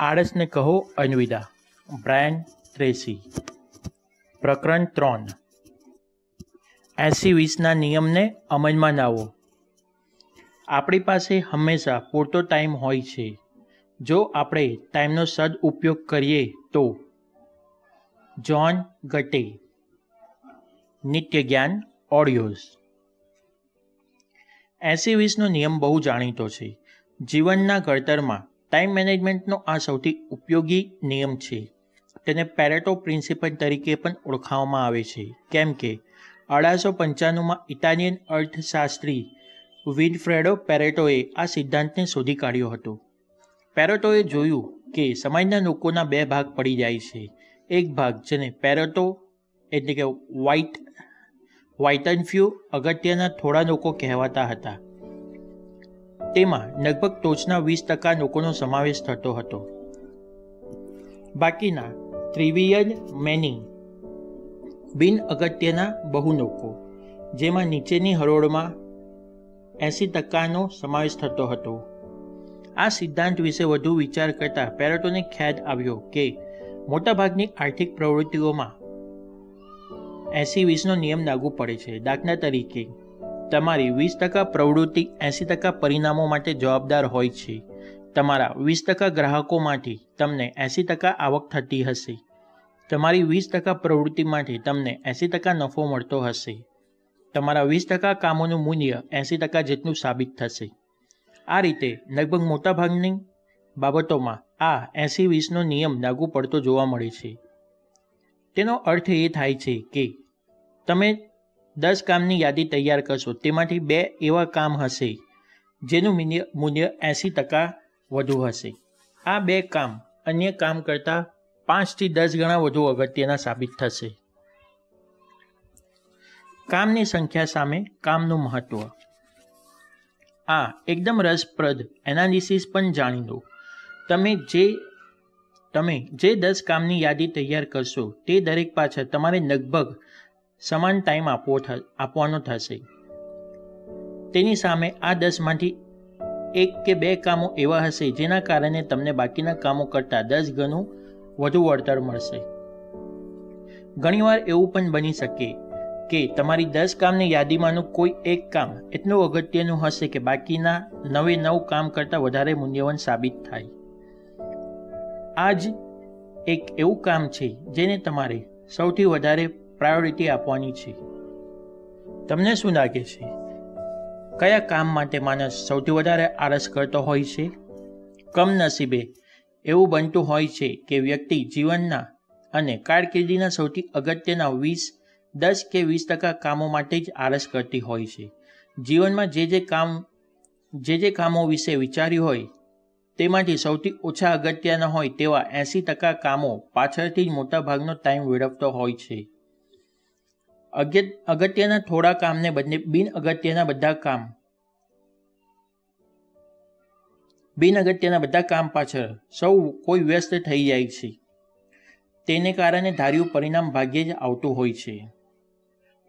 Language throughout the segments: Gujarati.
આળસને કહો અનવિદા. બ્રાયન ત્રેસી પ્રકરણ ત્રણ. એંસી વીસના નિયમને અમલમાં લાવો. આપણી પાસે હંમેશા પૂરતો ટાઈમ હોય છે. જો આપણે ટાઈમનો સદઉપયોગ કરીએ તો. John Goethe. Nitya Gyan audios. એંસી વીસનો નિયમ બહુ જાણીતો છે. જીવનના ઘડતરમાં ટાઈમ મેનેજમેન્ટનો આ સૌથી ઉપયોગી નિયમ છે. તેને પેરેટો પ્રિન્સિપલ તરીકે પણ ઓળખાવવામાં આવે છે. કેમ કે અઢારસો પંચાણુંમાં ઇટાલિયન અર્થશાસ્ત્રી વિનફ્રેડો પેરેટોએ આ સિદ્ધાંતને શોધી કાઢ્યો હતો. પેરેટોએ જોયું કે સમાજના લોકોના બે ભાગ પડી જાય છે. એક ભાગ જેને પેરેટો એટલે કે વ્હાઇટ વ્હાઇટ એન્ડ ફ્યુ અગત્યના થોડા લોકો કહેવાતા હતા. તેમાં લગભગ ટોચના વીસ ટકા લોકોનો સમાવેશ થતો હતો. બાકીના ત્રિવિયન મેની બિન અગત્યના બહુ લોકો, જેમાં નીચેની હરોળમાં એંસી ટકાનો સમાવેશ થતો હતો. આ સિદ્ધાંત વિશે વધુ વિચાર કરતા પેરેટોને ખ્યાલ આવ્યો કે મોટાભાગની આર્થિક પ્રવૃત્તિઓમાં એંસી વીસનો નિયમ લાગુ પડે છે. દાખલા તરીકે તમારી વીસ ટકા પ્રવૃત્તિ એંસી ટકા પરિણામો માટે જવાબદાર હોય છે. તમારા વીસ ટકા ગ્રાહકોમાંથી તમને એંસી ટકા આવક થતી હશે. તમારી વીસ ટકા પ્રવૃત્તિમાંથી તમને એંસી ટકા નફો મળતો હશે. તમારા વીસ ટકા કામોનું મૂલ્ય એંસી ટકા જેટલું સાબિત થશે. આ રીતે લગભગ મોટાભાગની બાબતોમાં આ એંસી વીસનો નિયમ લાગુ પડતો જોવા મળે છે. તેનો અર્થ એ થાય છે કે તમે દસ કામની યાદી તૈયાર કરશો. તેમાંથી બે એવા કામ હશે, જેનું મૂલ્ય એંસી ટકા વધુ હશે. આ બે કામ અન્ય કામ કરતાં પાંચથી દસ ગણા વધુ અગત્યના સાબિત થશે. કામની સંખ્યા સામે કામનું મહત્વ. આ એકદમ રસપ્રદ એનાલિસિસ પણ જાણી લો. તમે જે તમે જે દસ કામની યાદી તૈયાર કરશો, તે દરેક પાછળ તમારે લગભગ સમાન ટાઈમ આપવો આપવાનો થશે. તેની સામે આ દસમાંથી એક કે બે કામો એવા હશે જેના કારણે તમને બાકીના કામો કરતાં દસ ગણું વધુ વળતર મળશે. ઘણીવાર એવું પણ બની શકે કે તમારી દસ કામની યાદીમાંનું કોઈ એક કામ એટલું અગત્યનું હશે કે બાકીના નવે નવ કામ કરતાં વધારે મૂલ્યવાન સાબિત થાય. આ જ એક એવું કામ છે જેને તમારે સૌથી વધારે પ્રાયોરિટી આપવાની છે. તમને શું લાગે છે? કયા કામ માટે માણસ સૌથી વધારે આળસ કરતો હોય છે? કમનસીબે એવું બનતું હોય છે કે વ્યક્તિ જીવનના અને કારકિર્દીના સૌથી અગત્યના વીસ, દસ કે વીસ ટકા કામો માટે જ આળસ કરતી હોય છે. જીવનમાં જે જે કામ, જે જે કામો વિશે વિચાર્યું હોય, તેમાંથી સૌથી ઓછા અગત્યના હોય તેવા એંસી ટકા કામો પાછળથી જ મોટાભાગનો ટાઈમ વેડફતો હોય છે. અગત્યના થોડા કામને બદલે બિન અગત્યના બધા કામ. બિન અગત્યના બધા કામ પાછળ સૌ કોઈ વ્યસ્ત થઈ જાય છે. તેને કારણે ધાર્યું પરિણામ ભાગ્યે જ આવતું હોય છે.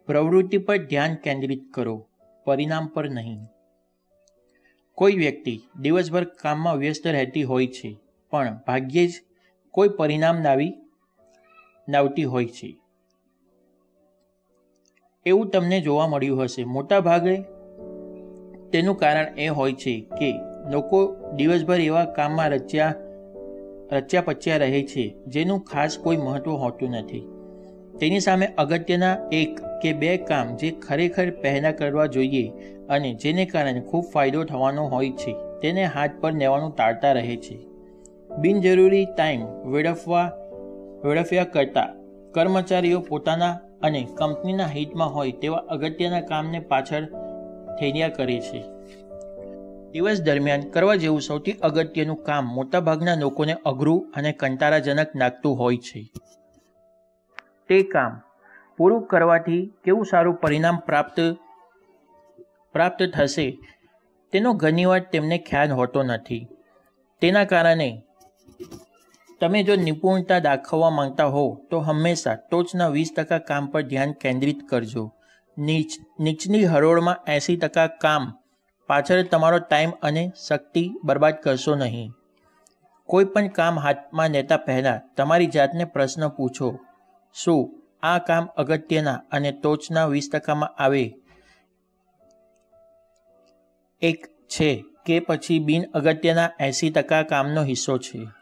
પ્રવૃત્તિ પર ધ્યાન કેન્દ્રિત કરો, પરિણામ પર નહીં. કોઈ વ્યક્તિ દિવસભર કામમાં વ્યસ્ત રહેતી હોય છે, પણ ભાગ્યે જ કોઈ પરિણામ લાવી લાવતી હોય છે. એવું તમને જોવા મળ્યું હશે. મોટા ભાગે તેનું કારણ એ હોય છે કે લોકો દિવસભર એવા કામમાં રચ્યા રચ્યા પચ્યા રહે છે, જેનું ખાસ કોઈ મહત્વ હોતું નથી. તેની સામે અગત્યના એક કે બે કામ જે ખરેખર પહેલાં કરવા જોઈએ અને જેને કારણે ખૂબ ફાયદો થવાનો હોય છે, તેને હાથ પર લેવાનું ટાળતા રહે છે. બિનજરૂરી ટાઈમ વેડફવા, વેડફ્યા કરતાં કર્મચારીઓ પોતાના અને કંપનીના હિતમાં હોય તેવા અગત્યના કામને પાછળ થેરિયા કરે છે. દિવસ દરમિયાન કરવા જેવું સૌથી અગત્યનું કામ મોટાભાગના લોકોને અઘરું અને કંટાળાજનક લાગતું હોય છે. તે કામ પૂરું કરવાથી કેવું સારું પરિણામ પ્રાપ્ત પ્રાપ્ત થશે તેનો ઘણીવાર તેમને ખ્યાલ હોતો નથી. તેના કારણે તમે જો નિપુણતા દાખવવા માંગતા હો તો હંમેશા ટોચના વીસ ટકા કામ પર ધ્યાન કેન્દ્રિત કરજો. નીચ, નીચની હરોળમાં એંસી ટકા કામ. પાછળ તમારો ટાઈમ અને શક્તિ બરબાદ કરશો નહીં. કોઈ પણ કામ હાથમાં લેતા પહેલાં તમારી જાતને પ્રશ્ન પૂછો. શું આ કામ અગત્યના અને ટોચના વીસ ટકામાં આવે? એક છે કે પછી બિન અગત્યના એંસી ટકા કામનો હિસ્સો છે.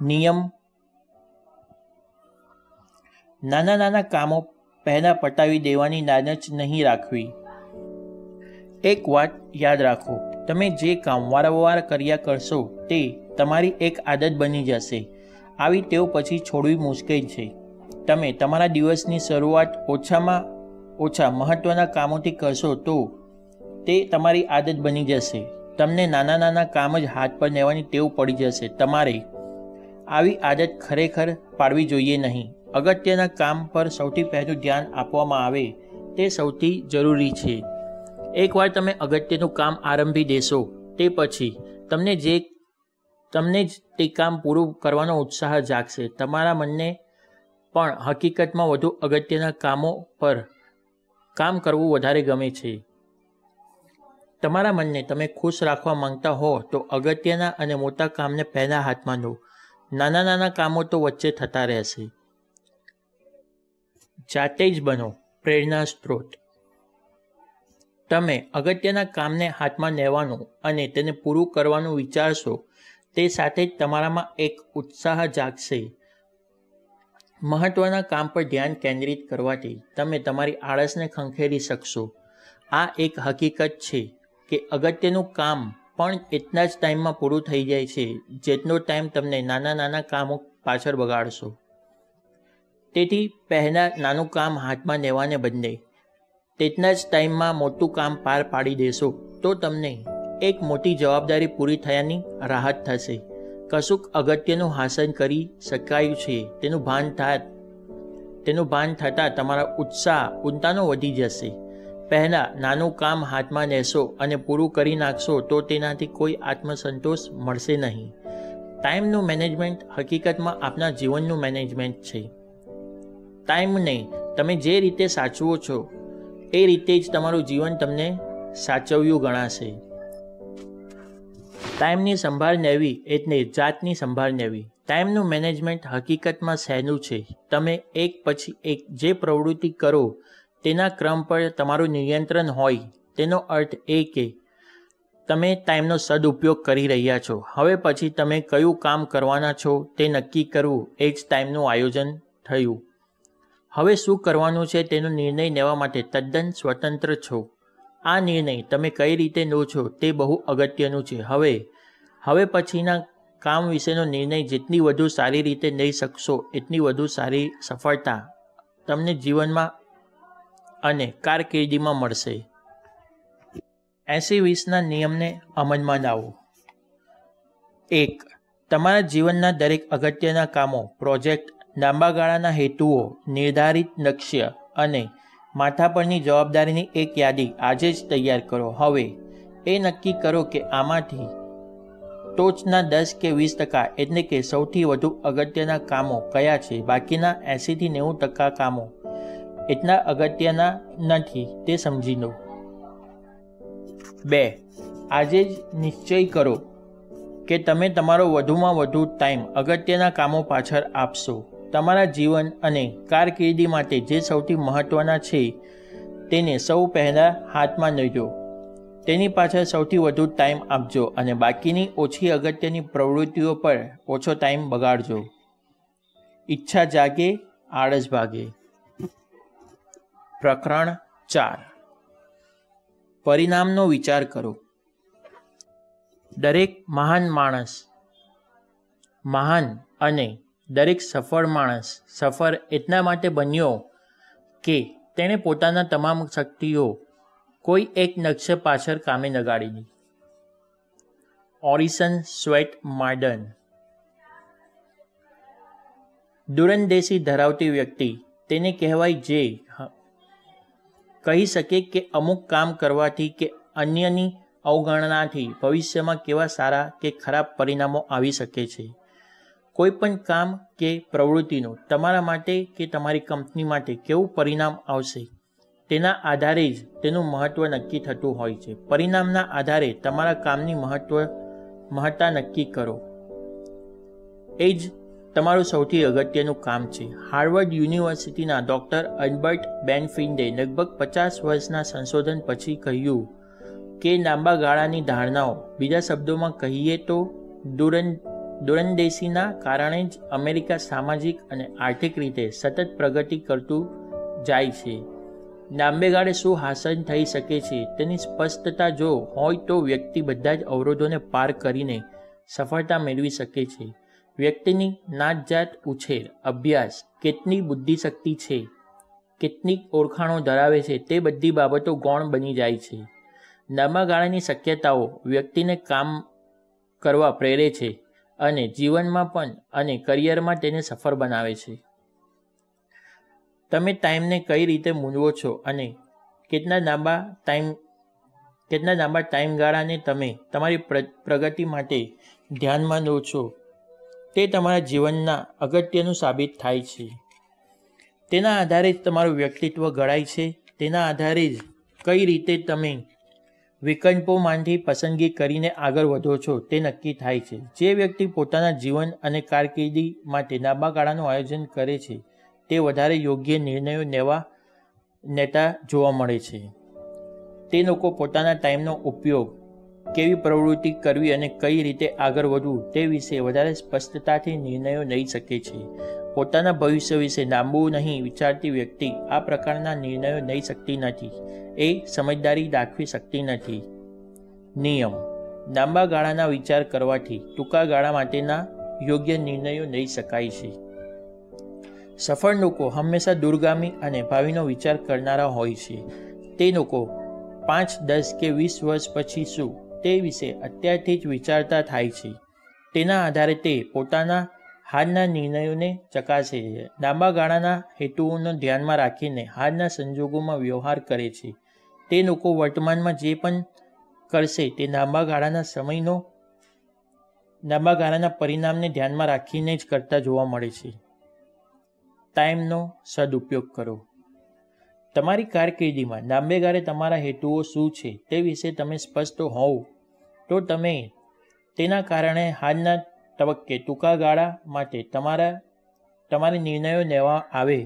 નિયમ. નાના નાના કામો પહેલાં પટાવી દેવાની લાલચ નહીં રાખવી. એક વાત યાદ રાખો, તમે જે કામ વારંવાર કર્યા કરશો તે તમારી એક આદત બની જશે. આવી ટેવ પછી છોડવી મુશ્કેલ છે. તમે તમારા દિવસની શરૂઆત ઓછામાં ઓછા મહત્ત્વના કામોથી કરશો તો તે તમારી આદત બની જશે. તમને નાના નાના કામ જ હાથ પર લેવાની ટેવ પડી જશે. તમારે આવી આદત ખરેખર પાડવી જોઈએ નહીં. અગત્યના કામ પર સૌથી પહેલું ધ્યાન આપવામાં આવે તે સૌથી જરૂરી છે. એકવાર તમે અગત્યનું કામ આરંભી દેશો, તે પછી તમને જે, તમને જ તે કામ પૂરું કરવાનો ઉત્સાહ જાગશે. તમારા મનને પણ હકીકતમાં વધુ અગત્યના કામો પર કામ કરવું વધારે ગમે છે. તમારા મનને તમે ખુશ રાખવા માંગતા હો તો અગત્યના અને મોટા કામને પહેલા હાથમાં લો. નાના નાના કામો તો વચ્ચે થતા રહેશે. જાતે જ બનો પ્રેરણા સ્ત્રોત. તમે અગત્યના કામને હાથમાં લેવાનું અને તેને પૂરું કરવાનું વિચારશો, તે સાથે જ તમારામાં એક ઉત્સાહ જાગશે. મહત્ત્વના કામ પર ધ્યાન કેન્દ્રિત કરવાથી તમે તમારી આળસને ખંખેરી શકશો. આ એક હકીકત છે કે અગત્યનું કામ પણ એટલા જ ટાઈમમાં પૂરું થઈ જાય છે, જેટલો ટાઈમ તમને નાના નાના કામો પાછળ બગાડશો. તેથી પહેલાં નાનું કામ હાથમાં લેવાને બદલે તેટલા જ ટાઈમમાં મોટું કામ પાર પાડી દેશો, તો તમને એક મોટી જવાબદારી પૂરી થયાની રાહત થશે. કશુંક અગત્યનું હાંસલ કરી શકાયું છે, તેનું ભાન થાય તેનું ભાન થતાં તમારા ઉત્સાહ ઉંતાનો વધી જશે. પહેલાં નાનું કામ હાથમાં લેશો અને પૂરું કરી નાખશો તો તેનાથી કોઈ આત્મસંતોષ મળશે નહીં. ટાઈમનું મેનેજમેન્ટ હકીકતમાં આપના જીવનનું મેનેજમેન્ટ છે. ટાઈમને તમે જે રીતે સાચવો છો, એ રીતે જ તમારું જીવન તમને સાચવ્યું ગણાશે. ટાઈમની સંભાળ લેવી એટલે જાતની સંભાળ લેવી ટાઈમનું મેનેજમેન્ટ હકીકતમાં સહેલું છે. તમે એક પછી એક જે પ્રવૃત્તિ કરો તેના ક્રમ પર તમારું નિયંત્રણ હોય, તેનો અર્થ એ કે તમે ટાઈમનો સદુપયોગ કરી રહ્યા છો. હવે પછી તમે કયું કામ કરવાના છો તે નક્કી કરવું એ જ ટાઈમનું આયોજન થયું. હવે શું કરવાનું છે તેનો નિર્ણય લેવા માટે તદ્દન સ્વતંત્ર છો. આ નિર્ણય તમે કઈ રીતે લો છો તે બહુ અગત્યનું છે. હવે હવે પછીના કામ વિશેનો નિર્ણય જેટલી વધુ સારી રીતે લઈ શકશો, એટલી વધુ સારી સફળતા તમને જીવનમાં અને કારકિર્દીમાં મળશે. એંસી વીસના નિયમને અમલમાં લાવો. એક, તમારા જીવનના દરેક અગત્યના કામો, પ્રોજેક્ટ લાંબા ગાળાના હેતુઓ, નિર્ધારિત લક્ષ્ય અને માથા પરની જવાબદારીની એક યાદી આજે જ તૈયાર કરો. હવે, એ નક્કી કરો કે આમાંથી ટોચના દસ કે વીસ ટકા એટલે કે સૌથી વધુ અગત્યના કામો કયા છે? બાકીના એંસીથી નેવું ટકા કામો એટલા અગત્યના નથી તે સમજી લો. બે, આજે જ નિશ્ચય કરો કે તમે તમારો વધુમાં વધુ ટાઈમ અગત્યના કામો પાછળ આપશો. તમારા જીવન અને કારકિર્દી માટે જે સૌથી મહત્ત્વના છે તેને સૌ પહેલાં હાથમાં લેજો તેની પાછળ સૌથી વધુ ટાઈમ આપજો અને બાકીની ઓછી અગત્યની પ્રવૃત્તિઓ પર ઓછો ટાઈમ બગાડજો. ઈચ્છા જાગે, આળસ ભાગે. પ્રકરણ ચાર. પરિણામનો વિચાર કરો. દરેક મહાન માણસ, મહાન અને દરેક સફળ માણસ, સફળ એટલા માટે બન્યો કે તેણે પોતાના તમામ શક્તિઓ કોઈ એક નકશે પાછળ કામે લગાડી ઓરિસન સ્વેટ માર્ડન. દુરંદેશી ધરાવતી વ્યક્તિ, તેને કહેવાય જે કહી શકે કે અમુક કામ કરવાથી કે અન્યની અવગણનાથી ભવિષ્યમાં કેવા સારા કે ખરાબ પરિણામો આવી શકે છે. કોઈ પણ કામ કે પ્રવૃત્તિનું તમારા માટે કે તમારી કંપની માટે કેવું પરિણામ આવશે? તેના આધારે જ તેનું મહત્ત્વ નક્કી થતું હોય છે. પરિણામના આધારે તમારા કામની મહત્ત્વ મહત્તા નક્કી કરો. એ જ તમારું સૌથી અગત્યનું કામ છે. હાર્વર્ડ યુનિવર્સિટીના ડૉક્ટર અલ્બર્ટ બેનફિન્ડે લગભગ પચાસ વર્ષના સંશોધન પછી કહ્યું કે લાંબા ગાળાની ધારણાઓ, બીજા શબ્દોમાં કહીએ તો દુરન, દુરંદેશીના કારણે જ અમેરિકા સામાજિક અને આર્થિક રીતે સતત પ્રગતિ કરતું જાય છે. લાંબે ગાળે શું હાંસલ થઈ શકે છે તેની સ્પષ્ટતા જો હોય તો વ્યક્તિ બધા જ અવરોધોને પાર કરીને સફળતા મેળવી શકે છે. વ્યક્તિની નાતજાત ઉછેર, અભ્યાસ, કેટલી બુદ્ધિશક્તિ છે કેટલી ઓળખાણો ધરાવે છે, તે બધી બાબતો ગૌણ બની જાય છે. લાંબા ગાળાની શક્યતાઓ વ્યક્તિને કામ કરવા પ્રેરે છે અને જીવનમાં પણ અને કરિયરમાં તેને સફળ બનાવે છે. તમે ટાઈમને કઈ રીતે મૂંઝવો છો અને કેટલા લાંબા ટાઈમ, કેટલા લાંબા ટાઈમગાળાને તમે તમારી પ્રગતિ માટે ધ્યાનમાં લો છો? તે તમારા જીવનના અગત્યનું સાબિત થાય છે. તેના આધારે જ તમારું વ્યક્તિત્વ ઘડાય છે. તેના આધારે જ કઈ રીતે તમે વિકલ્પોમાંથી પસંદગી કરીને આગળ વધો છો તે નક્કી થાય છે. જે વ્યક્તિ પોતાના જીવન અને કારકિર્દી માટે લાંબા ગાળાનું આયોજન કરે છે, તે વધારે યોગ્ય નિર્ણયો લેવા નેતા જોવા મળે છે. તે લોકો પોતાના ટાઈમનો ઉપયોગ કેવી પ્રવૃત્તિ કરવી અને કઈ રીતે આગળ વધવું તે વિશે વધારે સ્પષ્ટતાથી નિર્ણયો લઈ શકે છે. પોતાના ભવિષ્ય વિશે લાંબુ નહીં વિચારતી વ્યક્તિ આ પ્રકારના નિર્ણયો લઈ શકતી નથી. એ સમજદારી દાખવી શકતી નથી. નિયમ. લાંબા ગાળાના વિચાર કરવાથી ટૂંકા ગાળા માટેના યોગ્ય નિર્ણયો લઈ શકાય છે. સફળ લોકો હંમેશા દૂરગામી અને ભાવિનો વિચાર કરનારા હોય છે. તે લોકો પાંચ, દસ કે વીસ વર્ષ પછી શું તે વિશે અત્યારથી જ વિચારતા થાય છે. તેના આધારે તે પોતાના હાલના નિર્ણયોને ચકાસે છે. લાંબા ગાળાના હેતુઓને ધ્યાનમાં રાખીને હાલના સંજોગોમાં વ્યવહાર કરે છે. તે લોકો વર્તમાનમાં જે પણ કરશે તે લાંબા ગાળાના સમયનો, લાંબા ગાળાના પરિણામને ધ્યાનમાં રાખીને જ કરતા જોવા મળે છે. ટાઈમનો સદુપયોગ કરો. તમારી કારકિર્દીમાં લાંબે તમારા હેતુઓ શું છે તે વિશે તમે સ્પષ્ટ હોવ તો તમે તેના કારણે હાલના તબક્કે ટૂંકા ગાળા માટે તમારા, તમારે નિર્ણયો લેવા આવે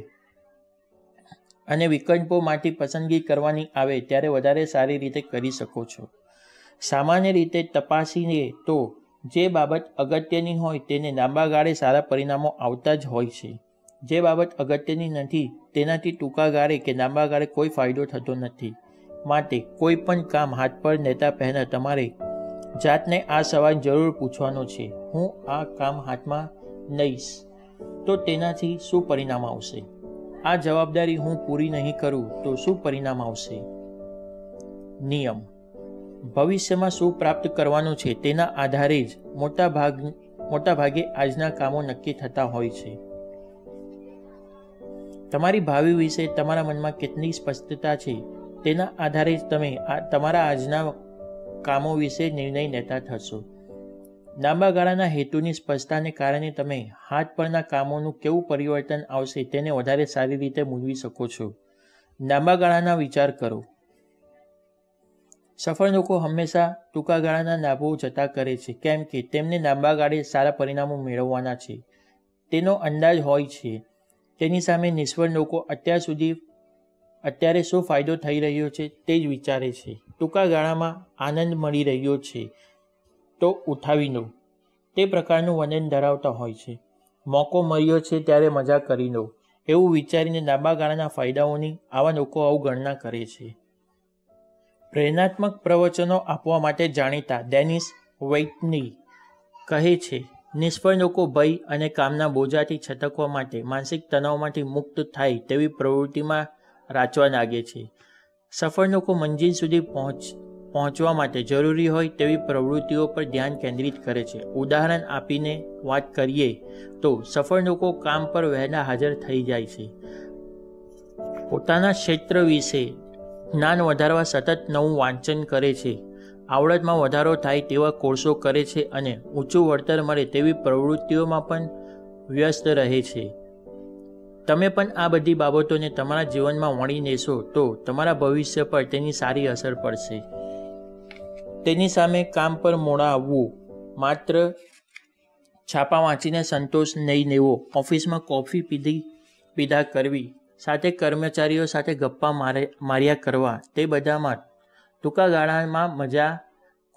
અને વિકલ્પોમાંથી પસંદગી કરવાની આવે ત્યારે વધારે સારી રીતે કરી શકો છો. સામાન્ય રીતે તપાસીને તો જે બાબત અગત્યની હોય તેને લાંબા ગાળે સારા પરિણામો આવતા જ હોય છે. જે બાબત અગત્યની નથી, તેનાથી ટૂંકા ગાળે કે લાંબા ગાળે કોઈ ફાયદો થતો નથી. માટે કોઈ પણ કામ હાથ પર લેતા પહેલાં તમારે જાતને આ સવાલ જરૂર પૂછવાનો છે. હું આ કામ હાથમાં લઈશ. તો તેનાથી શું પરિણામ આવશે? આ જવાબદારી હું પૂરી નહીં કરું તો શું પરિણામ આવશે? નિયમ. ભવિષ્યમાં શું પ્રાપ્ત કરવાનું છે તેના આધારે જ મોટા ભાગ મોટા આજના કામો નક્કી થતા હોય છે. તમારી ભાવિ વિશે તમારા મનમાં કેટલી સ્પષ્ટતા છે, તેના આધારે જ તમે તમારા આજના કામો વિશે નિર્ણય લેતા થશો. લાંબા ગાળાના હેતુની સ્પષ્ટતાને કારણે તમે હાથ પરના કામોનું કેવું પરિવર્તન આવશે તેને વધારે સારી રીતે મૂલવી શકો છો. લાંબા ગાળાના વિચાર કરો. સફળ લોકો હંમેશા ટૂંકા ગાળાના લાભો જતા કરે છે, કેમ કે તેમને લાંબા ગાળે સારા પરિણામો મેળવવાના છે. તેનો અંદાજ હોય છે. તેની સામે નિષ્ફળ લોકો અત્યાર સુધી અત્યારે શું ફાયદો થઈ રહ્યો છે તે જ વિચારે છે. ટૂંકા ગાળામાં આનંદ મળી રહ્યો છે. તો ઉઠાવી લો. તે પ્રકારનું વર્ણન ધરાવતા હોય છે. મોકો મળ્યો છે ત્યારે મજા કરી લો. એવું વિચારીને લાંબા ગાળાના ફાયદાઓની આવા લોકો અવગણના કરે છે. પ્રેરણાત્મક પ્રવચનો આપવા માટે જાણીતા ડેનિસ વૈટની કહે છે નિષ્ફળ લોકો ભય અને કામના બોજાથી છટકવા માટે, માનસિક તણાવમાંથી મુક્ત થાય તેવી પ્રવૃત્તિમાં રાચવા લાગે છે. સફળ લોકો મંજિલ સુધી પહોંચ, પહોંચવા માટે જરૂરી હોય તેવી પ્રવૃત્તિઓ પર ધ્યાન કેન્દ્રિત કરે છે. ઉદાહરણ આપીને વાત કરીએ તો સફળ લોકો કામ પર વહેલા હાજર થઈ જાય છે. પોતાના ક્ષેત્ર વિશે જ્ઞાન વધારવા સતત નવું વાંચન કરે છે. આવડતમાં વધારો થાય તેવા કોર્સો કરે છે અને ઊંચું વળતર મળે તેવી પ્રવૃત્તિઓમાં પણ વ્યસ્ત રહે છે. તમે પણ આ બધી બાબતોને તમારા જીવનમાં વણી લેશો તો તમારા ભવિષ્ય પર તેની સારી અસર પડશે. તેની સામે કામ પર મોડા આવવું, માત્ર છાપા વાંચીને સંતોષ નહીં લેવો, ઓફિસમાં કોફી પીધી, પીધા કરવી, સાથે કર્મચારીઓ સાથે ગપ્પા મારે, માર્યા કરવા, તે બધામાં ટૂંકા ગાળામાં મજા,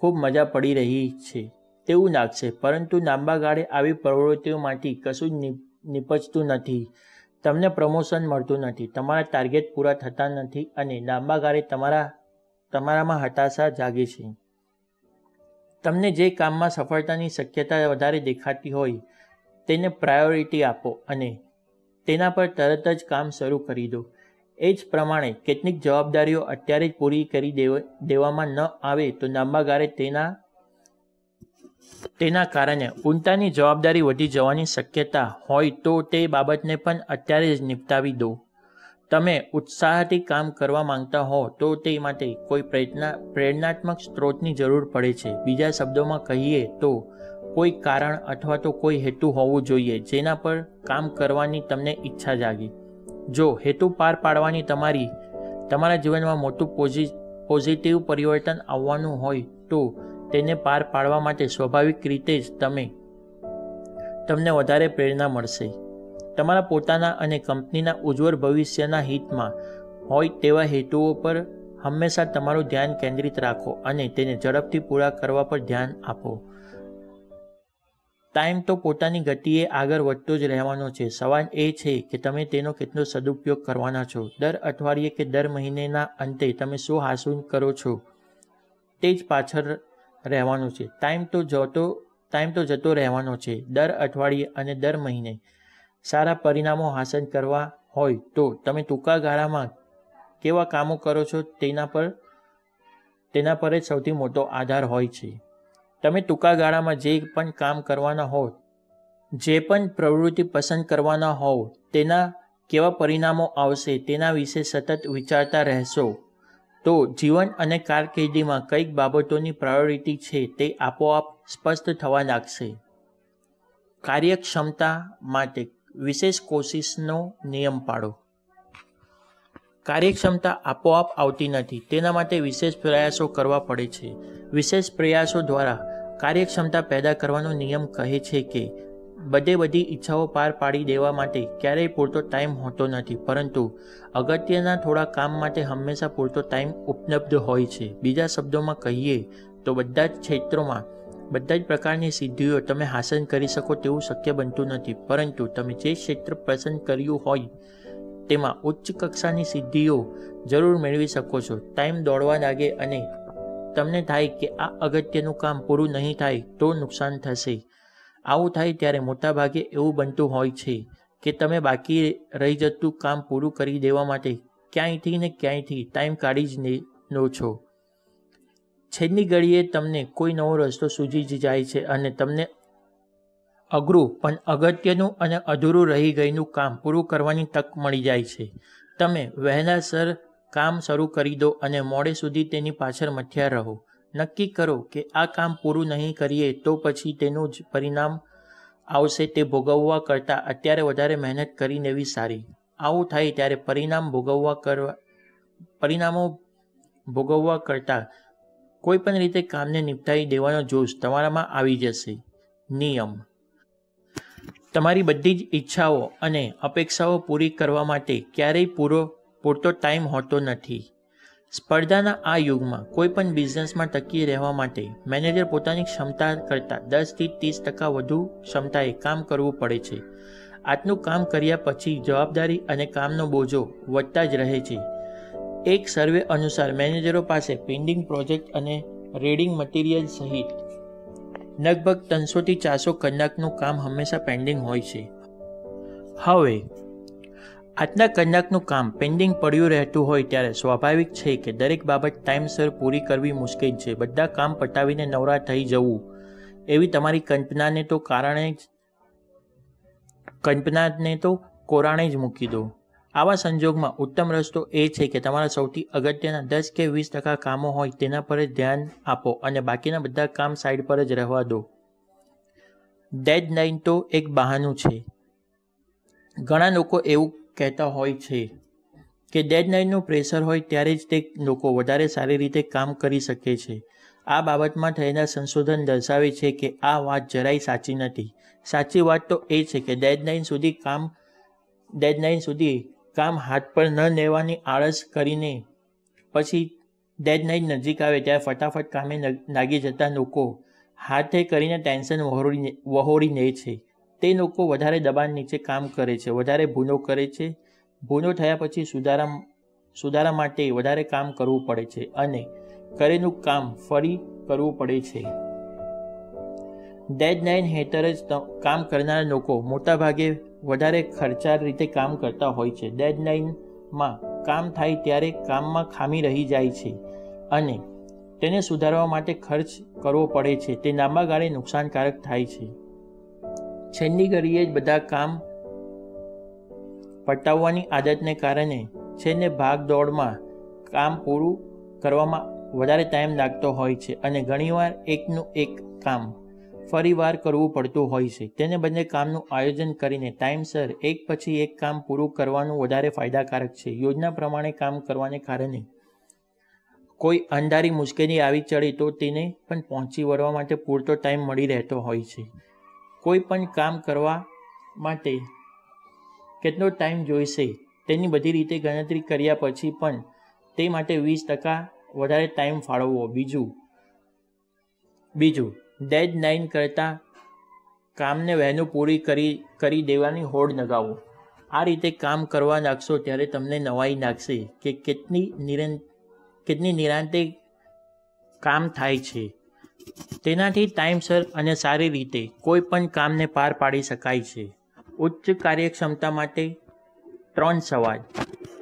ખૂબ મજા પડી રહી છે, તેવું લાગશે. પરંતુ લાંબા ગાળે આવી પ્રવૃત્તિઓમાંથી કશું જ નિપજતું નથી. તમને પ્રમોશન મળતું નથી. તમારા ટાર્ગેટ પૂરા થતા નથી અને લાંબા ગાળે તમારા, તમારામાં હતાશા જાગે છે. તમને જે કામમાં સફળતાની શક્યતા વધારે દેખાતી હોય, તેને પ્રાયોરિટી આપો અને તેના પર તરત જ કામ શરૂ કરી દો. એ જ પ્રમાણે કેટલીક જવાબદારીઓ અત્યારે જ પૂરી કરી દેવામાં ન આવે તો લાંબા ગાળે તેના તેના કારણે ઉંતાની જવાબદારી વધી જવાની શક્યતા હોય તો તે બાબતને પણ અત્યારે જ નિપટાવી દો. તમે ઉત્સાહથી કામ કરવા માંગતા હો તો તે માટે કોઈ પ્રેરણા પ્રેરણાત્મક સ્ત્રોતની જરૂર પડે છે. બીજા શબ્દોમાં કહીએ તો કોઈ કારણ અથવા તો કોઈ હેતુ હોવું જોઈએ જેના પર કામ કરવાની તમને ઈચ્છા જાગી. જો હેતુ પાર પાડવાની તમારી, તમારા જીવનમાં મોટું પોઝિ, પોઝિટિવ પરિવર્તન આવવાનું હોય તો તેને પાર પાડવા માટે સ્વાભાવિક રીતે જ તમે, તમને વધારે પ્રેરણા મળશે. તમારા પોતાના અને કંપનીના ઉજ્જવળ ભવિષ્યના હિતમાં હોય તેવા હેતુઓ પર હંમેશા તમારું ધ્યાન કેન્દ્રિત રાખો અને તેને ઝડપથી પૂરા કરવા પર ધ્યાન આપો. ટાઈમ તો પોતાની ગતિએ આગળ વધતો જ રહેવાનો છે. સવાલ એ છે કે તમે તેનો કેટલો સદુપયોગ કરવાના છો? દર અઠવાડિયે કે દર મહિનેના અંતે તમે શું હાંસલ કરો છો? તે જ પાછળ રહેવાનું છે. ટાઈમ તો જતો, ટાઈમ તો જતો રહેવાનો છે. દર અઠવાડિયે અને દર મહિને સારા પરિણામો હાંસલ કરવા હોય તો તમે ટૂંકા ગાળામાં કેવા કામો કરો છો તેના પર તેના પર જ સૌથી મોટો આધાર હોય છે. તમે ટૂંકા ગાળામાં જે પણ કામ કરવાના હો જે પણ પ્રવૃત્તિ પસંદ કરવાના હોવ, તેના કેવા પરિણામો આવશે તેના વિશે સતત વિચારતા રહેશો. તો જીવન અને કારકિર્દીમાં કંઈક બાબતોની પ્રાયોરિટી છે તે આપોઆપ સ્પષ્ટ થવા લાગશે. કાર્યક્ષમતા માટે વિશેષ કોશિશનો નિયમ પાડો. કાર્યક્ષમતા આપોઆપ આવતી નથી, તેના માટે વિશેષ પ્રયાસો કરવા પડે છે. વિશેષ પ્રયાસો દ્વારા કાર્યક્ષમતા પેદા કરવાનો નિયમ કહે છે કે, બધે બધી ઈચ્છાઓ પાર પાડી દેવા માટે ક્યારેય પૂરતો ટાઈમ હોતો નથી, પરંતુ અગત્યના થોડા કામ માટે હંમેશા પૂરતો ટાઈમ ઉપલબ્ધ હોય છે. બીજા શબ્દોમાં કહીએ તો બધા જ ક્ષેત્રોમાં બધા જ પ્રકારની સિદ્ધિઓ તમે હાંસલ કરી શકો તેવું શક્ય બનતું નથી, પરંતુ તમે જે ક્ષેત્ર પસંદ કર્યું હોય તેમાં ઉચ્ચ કક્ષાની સિદ્ધિઓ જરૂર મેળવી શકો છો. ટાઈમ દોડવા લાગે અને તમને થાય કે આ અગત્યનું કામ પૂરું નહીં થાય તો નુકસાન થશે. આવું થાય ત્યારે મોટાભાગે એવું બનતું હોય છે કે તમે બાકી રહી જતું કામ પૂરું કરી દેવા માટે ક્યાંયથી ને ક્યાંયથી ટાઈમ કાઢી જ લો છો. છેલ્લી ઘડીએ તમને કોઈ નવો રસ્તો સૂજી જ જાય છે અને તમને અઘરું પણ અગત્યનું અને અધૂરું રહી ગયેલું કામ પૂરું કરવાની તક મળી જાય છે. તમે વહેલાસર કામ શરૂ કરી દો અને મોડે સુધી તેની પાછળ મથ્યા રહો. નક્કી કરો કે આ કામ પૂરું નહીં કરીએ તો પછી તેનું જ પરિણામ આવશે તે ભોગવવા કરતાં અત્યારે વધારે મહેનત કરી લેવી સારી. આવું થાય ત્યારે પરિણામ ભોગવવા કરવા, પરિણામો ભોગવવા કરતાં કોઈ પણ રીતે કામને નિપટાવી દેવાનો જોશ તમારામાં આવી જશે. નિયમ. તમારી બધી જ ઈચ્છાઓ અને અપેક્ષાઓ પૂરી કરવા માટે ક્યારેય પૂરો પૂરતો ટાઈમ હોતો નથી. સ્પર્ધાના આ યુગમાં કોઈ પણ બિઝનેસમાં ટકી રહેવા માટે મેનેજર પોતાની ક્ષમતા કરતાં દસથી ત્રીસ ટકા વધુ ક્ષમતાએ કામ કરવું પડે છે. આટલું કામ કર્યા પછી જવાબદારી અને કામનો બોજો વધતા જ રહે છે. એક સર્વે અનુસાર મેનેજરો પાસે પેન્ડિંગ પ્રોજેક્ટ અને રેડિંગ મટીરિયલ સહિત લગભગ ત્રણસોથી ચારસો કલાકનું કામ હંમેશા પેન્ડિંગ હોય છે. હવે આજના કલાકનું કામ પેન્ડિંગ પડ્યું રહેતું હોય ત્યારે સ્વાભાવિક છે કે દરેક બાબત ટાઈમસર પૂરી કરવી મુશ્કેલ છે. બધા કામ પટાવીને નવરા થઈ જવું. એવી તમારી કલ્પનાને તો કારણે જ કલ્પનાને તો કોરાણે જ મૂકી દો. આવા સંજોગમાં ઉત્તમ રસ્તો એ છે કે તમારા સૌથી અગત્યના દસ કે વીસ ટકા કામો હોય તેના પર જ ધ્યાન આપો અને બાકીના બધા કામ સાઈડ પર જ રહેવા દો. ડેડ લાઇન તો એક બહાનું છે. ઘણા લોકો એવું કહેતા હોય છે કે ડેડ નાઇટનું પ્રેશર હોય ત્યારે જ તે લોકો વધારે સારી રીતે કામ કરી શકે છે. આ બાબતમાં થયેલા સંશોધન દર્શાવે છે કે આ વાત જરાય સાચી નથી. સાચી વાત તો એ છે કે ડેડલાઇન સુધી કામ ડેડલાઇન સુધી કામ હાથ પર ન લેવાની આળસ કરીને પછી ડેડલાઇન નજીક આવે ત્યારે ફટાફટ કામે લાગી જતા લોકો હાથે કરીને ટેન્શન વહોરી વહોરી લે છે. તે લોકો વધારે દબાણ નીચે કામ કરે છે, વધારે ભૂલો કરે છે. ભૂલો થયા પછી સુધારા સુધારા માટે વધારે કામ કરવું પડે છે અને કરેલું કામ ફરી કરવું પડે છે. ડેડલાઇન હેઠળ જ કામ કરનારા લોકો મોટાભાગે વધારે ખર્ચાળ રીતે કામ કરતા હોય છે. ડેડલાઇનમાં કામ થાય ત્યારે કામમાં ખામી રહી જાય છે અને તેને સુધારવા માટે ખર્ચ કરવો પડે છે. તે લાંબા ગાળે નુકસાનકારક થાય છે. છેલ્લી ઘડીએ જ બધા કામ પટાવવાની આદતને કારણે છેલ્લે ભાગદોડમાં કામ પૂરું કરવામાં વધારે ટાઈમ લાગતો હોય છે અને ઘણીવાર એકનું એક કામ ફરીવાર કરવું પડતું હોય છે. તેને બદલે કામનું આયોજન કરીને ટાઈમસર એક પછી એક કામ પૂરું કરવાનું વધારે ફાયદાકારક છે. યોજના પ્રમાણે કામ કરવાને કારણે કોઈ અંધારી મુશ્કેલી આવી ચડે તો તેને પણ પહોંચી વળવા માટે પૂરતો ટાઈમ મળી રહેતો હોય છે. કોઈ પણ કામ કરવા માટે કેટલો ટાઈમ જોઈશે, તેની બધી રીતે ગણતરી કર્યા પછી પણ તે માટે વીસ ટકા વધારે ટાઈમ ફાળવવો. બીજું બીજું ડેડ લાઇન કરતાં કામને વહેલું પૂરી કરી કરી દેવાની હોડ લગાવો આ રીતે કામ કરવા લાગશો ત્યારે તમને નવાઈ લાગશે કે કેટલી નિરં, કેટલી નિરાંતે કામ થાય છે. તેનાથી ટાઈમસર અને સારી રીતે કોઈ પણ કામને પાર પાડી શકાય છે. ઉચ્ચ કાર્યક્ષમતા માટે ત્રણ સવાલ.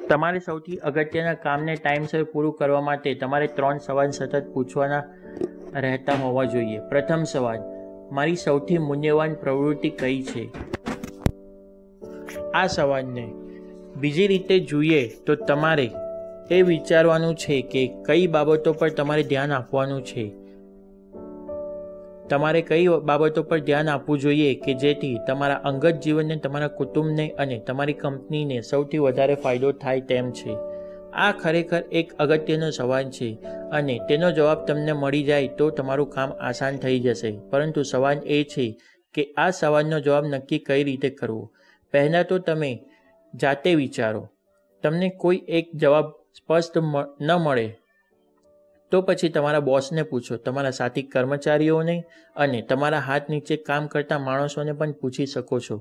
તમારે સૌથી અગત્યના કામને ટાઈમસર પૂરું કરવા માટે તમારે ત્રણ સવાલ સતત પૂછવાના રહેતા હોવા જોઈએ. પ્રથમ સવાલ, મારી સૌથી મૂલ્યવાન પ્રવૃત્તિ કઈ છે? આ સવાલને બીજી રીતે જોઈએ તો તમારે એ વિચારવાનું છે કે કઈ બાબતો પર તમારે ધ્યાન આપવાનું છે. તમારે કઈ બાબતો પર ધ્યાન આપવું જોઈએ કે જેથી તમારા અંગત જીવનને, તમારા કુટુંબને અને તમારી કંપનીને સૌથી વધારે ફાયદો થાય તેમ છે. આ ખરેખર એક અગત્યનો સવાલ છે અને તેનો જવાબ તમને મળી જાય તો તમારું કામ આસાન થઈ જશે. પરંતુ સવાલ એ છે કે આ સવાલનો જવાબ નક્કી કઈ રીતે કરવો? પહેલાં તો તમે જાતે વિચારો. તમને કોઈ એક જવાબ સ્પષ્ટ ન મળે. તો પછી તમારા બોસને પૂછો, તમારા સાથી કર્મચારીઓને અને તમારા હાથ નીચે કામ કરતા માણસોને પણ પૂછી શકો છો.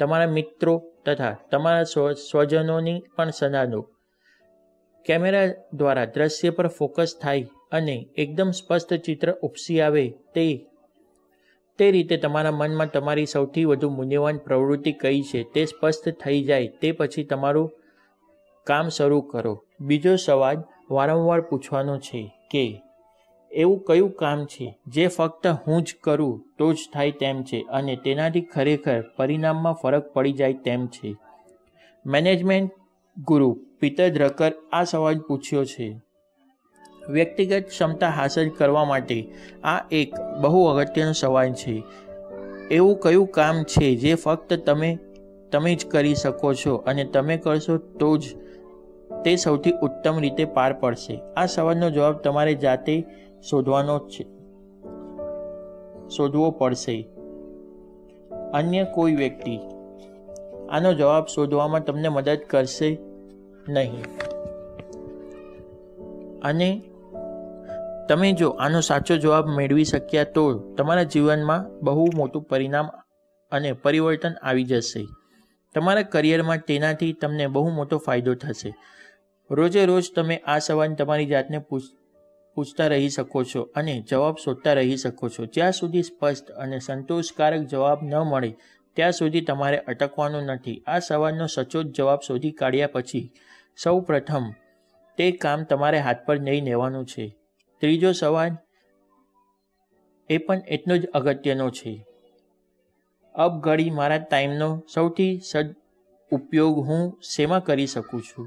તમારા મિત્રો તથા તમારા સ્વજનોની પણ સલાહ લો. કેમેરા દ્વારા દ્રશ્ય પર ફોકસ થાય અને એકદમ સ્પષ્ટ ચિત્ર ઉપસી આવે તે તે રીતે તમારા મનમાં તમારી સૌથી વધુ મૂલ્યવાન પ્રવૃત્તિ કઈ છે તે સ્પષ્ટ થઈ જાય તે પછી તમારું કામ શરૂ કરો. બીજો સવાલ વારંવાર પૂછવાનો છે કે, એવું કયું કામ છે? જે ફક્ત હું જ કરું, તો જ થાય તેમ છે અને તેનાથી ખરેખર પરિણામમાં ફરક પડી જાય તેમ છે. મેનેજમેન્ટ ગુરુ પીટર ધ્રકર આ સવાલ પૂછ્યો છે. વ્યક્તિગત ક્ષમતા હાંસલ કરવા માટે આ એક બહુ અગત્યનો સવાલ છે. એવું કયું કામ છે જે ફક્ત તમે તમે જ કરી શકો છો અને તમે કરશો તો જ તે સૌથી ઉત્તમ રીતે પાર પડશે. આ સવાલનો જવાબ તમારે જાતે શોધવાનો છે. શોધવો પડશે. અન્ય કોઈ વ્યક્તિ આનો જવાબ શોધવામાં તમને મદદ કરશે નહીં. અને તમે જો આનો સાચો જવાબ મેળવી શક્યા તો તમારા જીવનમાં બહુ મોટું પરિણામ અને પરિવર્તન આવી જશે. તમારા કરિયરમાં તેનાથી તમને બહુ મોટો ફાયદો થશે. રોજે રોજ તમે આ સવાલ તમારી જાતને પૂછતા રહી શકો છો અને જવાબ શોધતા રહી શકો છો. જ્યાં સુધી સ્પષ્ટ અને સંતોષકારક જવાબ ન મળે, ત્યાં સુધી તમારે અટકવાનું નથી. આ સવાલનો સચોટ જવાબ શોધી કાઢ્યા પછી સૌ પ્રથમ તે કામ તમારે હાથ પર નહીં લેવાનું છે. ત્રીજો સવાલ, એ પણ એટલો જ અગત્યનો છે. અબ ઘડી મારા ટાઈમનો સૌથી સદ, ઉપયોગ હું શેમાં કરી શકું છું?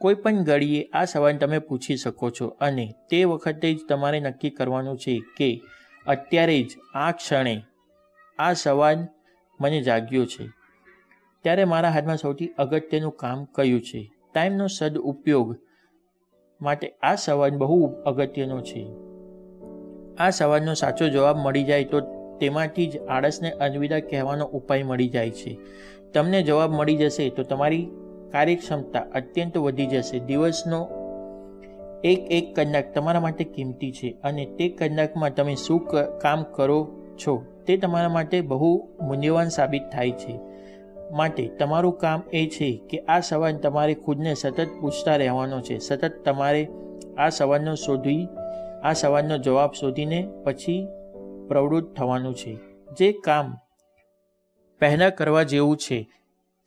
કોઈ પણ ઘડીએ આ સવાલ તમે પૂછી શકો છો અને તે વખતે જ તમારે નક્કી કરવાનું છે કે અત્યારે જ આ ક્ષણે આ સવાલ મને જાગ્યો છે. ત્યારે મારા હાથમાં સૌથી અગત્યનું કામ કયું છે? ટાઈમનો સદઉપયોગ માટે આ સવાલ બહુ અગત્યનો છે. આ સવાલનો સાચો જવાબ મળી જાય તો તેમાંથી જ આળસને અલવિદા કહેવાનો ઉપાય મળી જાય છે. તમને જવાબ મળી જશે તો તમારી કાર્યક્ષમતા અત્યંત વધી જશે. દિવસનો એક એક કલાક તમારા માટે કિંમતી છે અને તે કલાકમાં તમે શું કામ કરો છો તે તમારા માટે બહુ મૂલ્યવાન સાબિત થાય છે. માટે તમારું કામ એ છે કે આ સવાલ તમારે ખુદને સતત પૂછતા રહેવાનો છે. સતત તમારે આ સવાલનો શોધી, આ સવાલનો જવાબ શોધીને પછી પ્રવૃત્ત થવાનું છે. જે કામ પહેલાં કરવા જેવું છે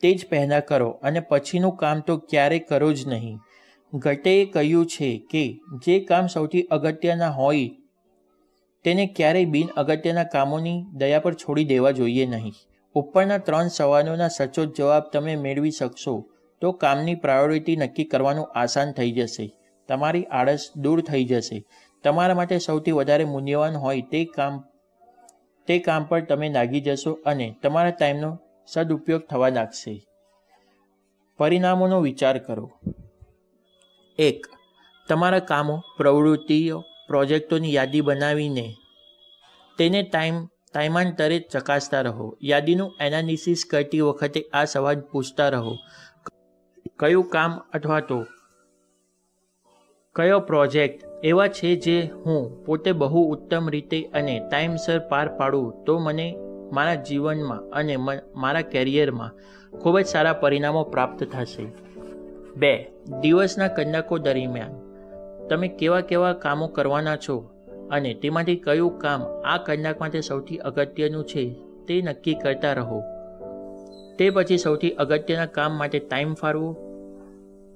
તે જ પહેલાં કરો અને પછીનું કામ તો ક્યારેય કરો જ નહીં. ગટેએ કહ્યું છે કે, જે કામ સૌથી અગત્યના હોય, તેને ક્યારેય બિન અગત્યના કામોની દયા પર છોડી દેવા જોઈએ નહીં. ઉપરના ત્રણ સવાલોના સચોટ જવાબ તમે મેળવી શકશો, તો કામની પ્રાયોરિટી નક્કી કરવાનું આસાન થઈ જશે. તમારી આળસ દૂર થઈ જશે. તમારા માટે સૌથી વધારે મૂલ્યવાન હોય તે કામ તે કામ પર તમે લાગી જશો અને તમારા ટાઈમનો સદુપયોગ થવા લાગશે. પરિણામોનો વિચાર કરો. એક, તમારા કામો, પ્રવૃત્તિઓ, પ્રોજેક્ટોની યાદી બનાવીને તેને ટાઈમ, ટાઈમાંતરે ચકાસતા રહો. યાદીનું એનાલિસિસ કરતી વખતે આ સવાલ પૂછતા રહો. કયું કામ અથવા તો કયો પ્રોજેક્ટ એવા છે જે હું પોતે બહુ ઉત્તમ રીતે અને ટાઈમસર પાર પાડું તો મને મારા જીવનમાં અને મારા કેરિયરમાં ખૂબ જ સારા પરિણામો પ્રાપ્ત થશે. બે, દિવસના કલાકો દરમિયાન તમે કેવા કેવા કામો કરવાના છો અને તેમાંથી કયું કામ આ કલાક માટે સૌથી અગત્યનું છે તે નક્કી કરતા રહો. તે પછી સૌથી અગત્યના કામ માટે ટાઈમ ફાળવો.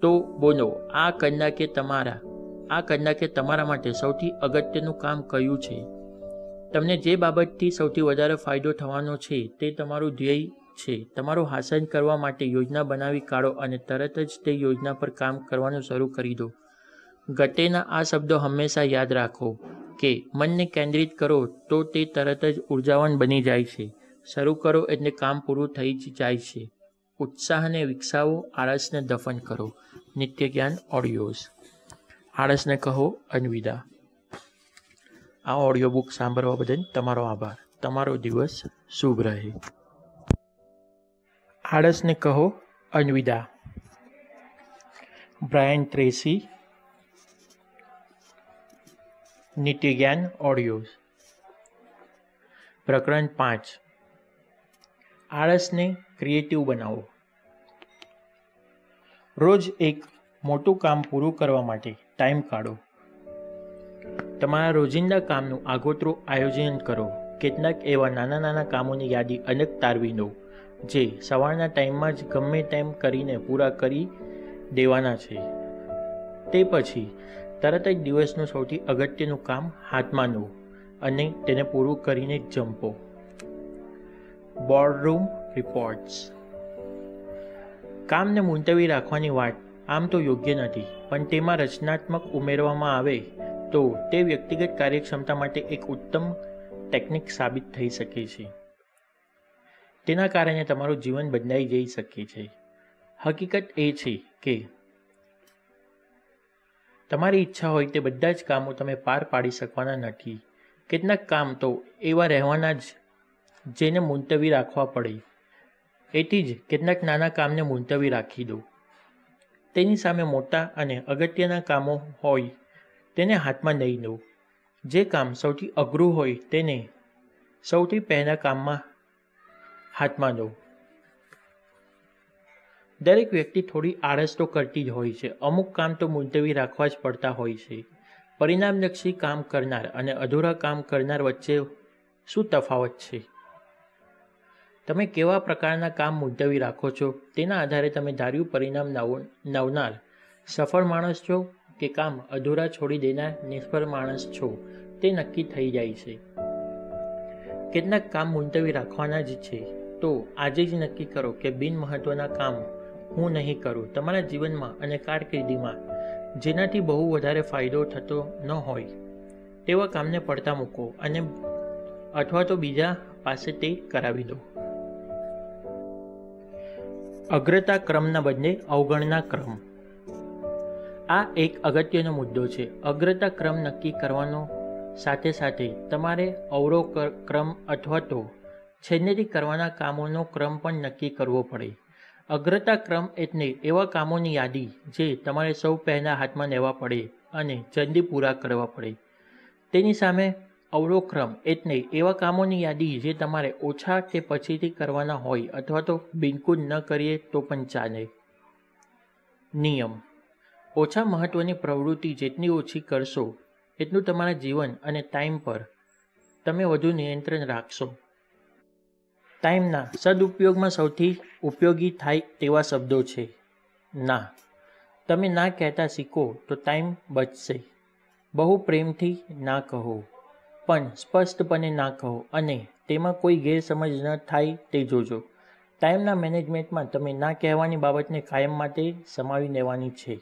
તો બોલો, આ કલાકે તમારા, આ કલાકે તમારા માટે સૌથી અગત્યનું કામ કયું છે? તમને જે બાબતથી સૌથી વધારે ફાયદો થવાનો છે તે તમારું ધ્યેય છે. તમારું હાંસલ કરવા માટે યોજના બનાવી કાઢો અને તરત જ તે યોજના પર કામ કરવાનું શરૂ કરી દો. ગટેના આ શબ્દો હંમેશા યાદ રાખો કે મનને કેન્દ્રિત કરો તો તે તરત જ ઉર્જાવાન બની જાય છે. શરૂ કરો એટલે કામ પૂરું થઈ જ જાય છે. ઉત્સાહને વિકસાવો, આળસને દફન કરો. નિત્ય જ્ઞાન ઓડિયોઝ આળસને કહો, અનવિદા. આ ઓડિયો બુક સાંભળવા બદલ તમારો આભાર. તમારો દિવસ શુભ રહે. આળસને કહો, અનવિદા. બ્રાયન ટ્રેસી નિત્ય જ્ઞાન ઓડિયોઝ પ્રકરણ પાંચ. આળસને ક્રિએટિવ બનાવો. રોજ એક મોટું કામ પૂરું કરવા માટે ટાઈમ કાઢો. તમારા રોજિંદા કામનું આગોતરું આયોજન કરો. કેટલાક એવા નાના નાના કામોની યાદી અલગ તારવી દો જે સવારના ટાઈમમાં જ ગમે તેમ કરીને પૂરા કરી દેવાના છે. તે પછી તરત જ દિવસનું સૌથી અગત્યનું કામ હાથમાં લો અને તેને પૂરું કરીને જંપો. બોર્ડરૂમ રિપોર્ટ્સ કામને મુલતવી રાખવાની વાત આમ તો યોગ્ય નથી, પણ તેમાં રચનાત્મક ઉમેરવામાં આવે તો તે વ્યક્તિગત કાર્યક્ષમતા માટે એક ઉત્તમ ટેકનિક સાબિત થઈ શકે છે. તેના કારણે તમારું જીવન બદલાઈ જઈ શકે છે. હકીકત એ છે કે તમારી ઈચ્છા હોય તે બધા જ કામો તમે પાર પાડી શકવાના નથી. કેટલાક કામ તો એવા રહેવાના જ જેને મુલતવી રાખવા પડે. એથી જ કેટલાક નાના કામને મુલતવી રાખી દો. તેની સામે મોટા અને અગત્યના કામો હોય તેને હાથમાં લઈ લઉં જે કામ સૌથી અઘરું હોય તેને સૌથી પહેલાં કામમાં હાથમાં લઉં દરેક વ્યક્તિ થોડી આળસ તો કરતી જ હોય છે. અમુક કામ તો મુલતવી રાખવા જ પડતા હોય છે. પરિણામલક્ષી કામ કરનાર અને અધૂરા કામ કરનાર વચ્ચે શું તફાવત છે? તમે કેવા પ્રકારના કામ મુલતવી રાખો છો? તેના આધારે તમે ધાર્યું પરિણામ નવનાર, સફળ માણસ છો કે કામ અધૂરા છોડી દેનાર નિષ્ફળ માણસ છો, તે નક્કી થઈ જાય છે. કેટલાક કામ મુલતવી રાખવાના જ છે. તો આજે જ નક્કી કરો કે બિન મહત્વના કામ હું નહીં કરું, તમારા જીવનમાં અને કારકિર્દીમાં, જેનાથી બહુ વધારે ફાયદો થતો ન હોય, તેવા કામને પડતા મૂકો અને અથવા તો બીજા પાસે તે કરાવી દો. અગ્રતા ક્રમના બદલે અવગણના ક્રમ. આ એક અગત્યનો મુદ્દો છે. અગ્રતા ક્રમ નક્કી કરવાનો સાથે સાથે તમારે અવરો ક્રમ અથવા તો છેલ્લેથી કરવાના કામોનો ક્રમ પણ નક્કી કરવો પડે. અગ્રતા ક્રમ એટલે એવા કામોની યાદી જે તમારે સૌ પહેલાં હાથમાં લેવા પડે અને જલ્દી પૂરા કરવા પડે. તેની સામે અવરોક્રમ એટલે એવા કામોની યાદી જે તમારે ઓછા કે પછીથી કરવાના હોય અથવા તો બિલકુલ ન કરીએ તો પણ ચાલે. નિયમ. ઓછા મહત્ત્વની પ્રવૃત્તિ જેટલી ઓછી કરશો, એટલું તમારા જીવન અને ટાઈમ પર તમે વધુ નિયંત્રણ રાખશો. ટાઈમના સદુપયોગમાં સૌથી ઉપયોગી થાય તેવા શબ્દો છે, ના. તમે ના કહેતા શીખો તો ટાઈમ બચશે. બહુ પ્રેમથી ના કહો, પણ સ્પષ્ટપણે ના કહો અને તેમાં કોઈ ગેરસમજ ન થાય તે જોજો. ટાઈમના મેનેજમેન્ટમાં તમે ના કહેવાની બાબતને કાયમ માટે સમાવી લેવાની છે.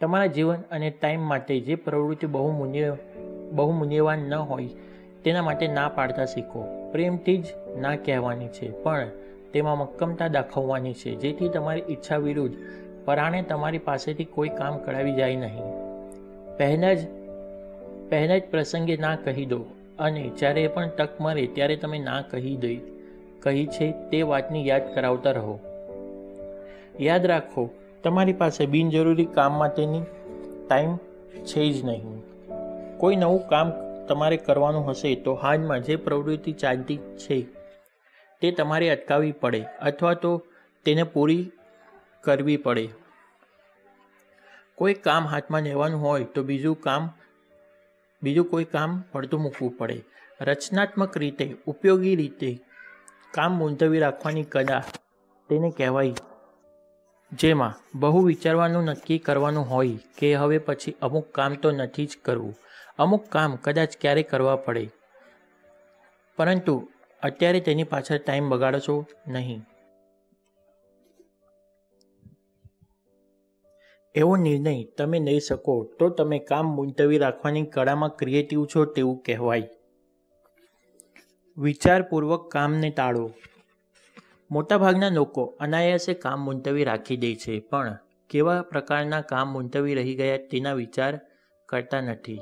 તમારા જીવન અને ટાઈમ માટે જે પ્રવૃત્તિ બહુ મૂલ્ય, બહુ મૂલ્યવાન ન હોય, તેના માટે ના પાડતા શીખો. પ્રેમથી જ ના કહેવાની છે, પણ તેમાં મક્કમતા દાખવવાની છે. જેથી તમારી ઈચ્છા વિરુદ્ધ પરાણે તમારી પાસેથી કોઈ કામ કરાવી જાય નહીં. પહેલાં જ પહેલાં જ પ્રસંગે ના કહી દો, અને જ્યારે પણ તક મળે ત્યારે તમે ના કહી દઈ, કહી છે તે વાતની યાદ કરાવતા રહો. યાદ રાખો તમારી પાસે બિનજરૂરી કામ માટેની ટાઈમ છે જ નહીં. કોઈ નવું કામ તમારે કરવાનું હશે તો હાલમાં જે પ્રવૃત્તિ ચાલતી છે તે તમારે અટકાવવી પડે અથવા તો તેને પૂરી કરવી પડે. કોઈ કામ હાથમાં લેવાનું હોય તો બીજું કામ, બીજું કોઈ કામ પડતું મૂકવું પડે. રચનાત્મક રીતે, ઉપયોગી રીતે કામ મુલતવી રાખવાની કલા તેને કહેવાય જેમાં બહુ વિચારવાનું નક્કી કરવાનું હોય કે હવે પછી અમુક કામ તો નથી જ કરવું. અમુક કામ કદાચ ક્યારે કરવા પડે. પરંતુ અત્યારે તેની પાછળ ટાઈમ બગાડશો નહીં. એવો નિર્ણય તમે લઈ શકો તો તમે કામ મુલતવી રાખવાની કળામાં ક્રિએટિવ છો તેવું કહેવાય. વિચારપૂર્વક કામને ટાળો. મોટાભાગના લોકો અનાયાસે કામ મુલતવી રાખી દે છે, પણ કેવા પ્રકારના કામ મુલતવી રહી ગયા તેના વિચાર કરતા નથી.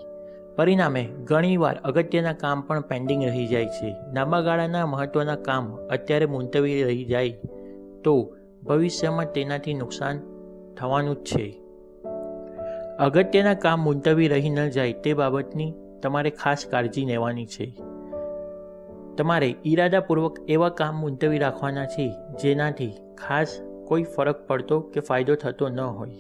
પરિણામે, ઘણીવાર અગત્યના કામ પણ પેન્ડિંગ રહી જાય છે. લાંબા ગાળાના મહત્ત્વના કામ અત્યારે મુલતવી રહી જાય તો ભવિષ્યમાં તેનાથી નુકસાન થવાનું જ છે. અગત્યના કામ મુલતવી રહી ન જાય તે બાબતની તમારે ખાસ કાળજી લેવાની છે. તમારે ઈરાદાપૂર્વક એવા કામ મુલતવી રાખવાના છે, જેનાથી ખાસ કોઈ ફરક પડતો કે ફાયદો થતો ન હોય.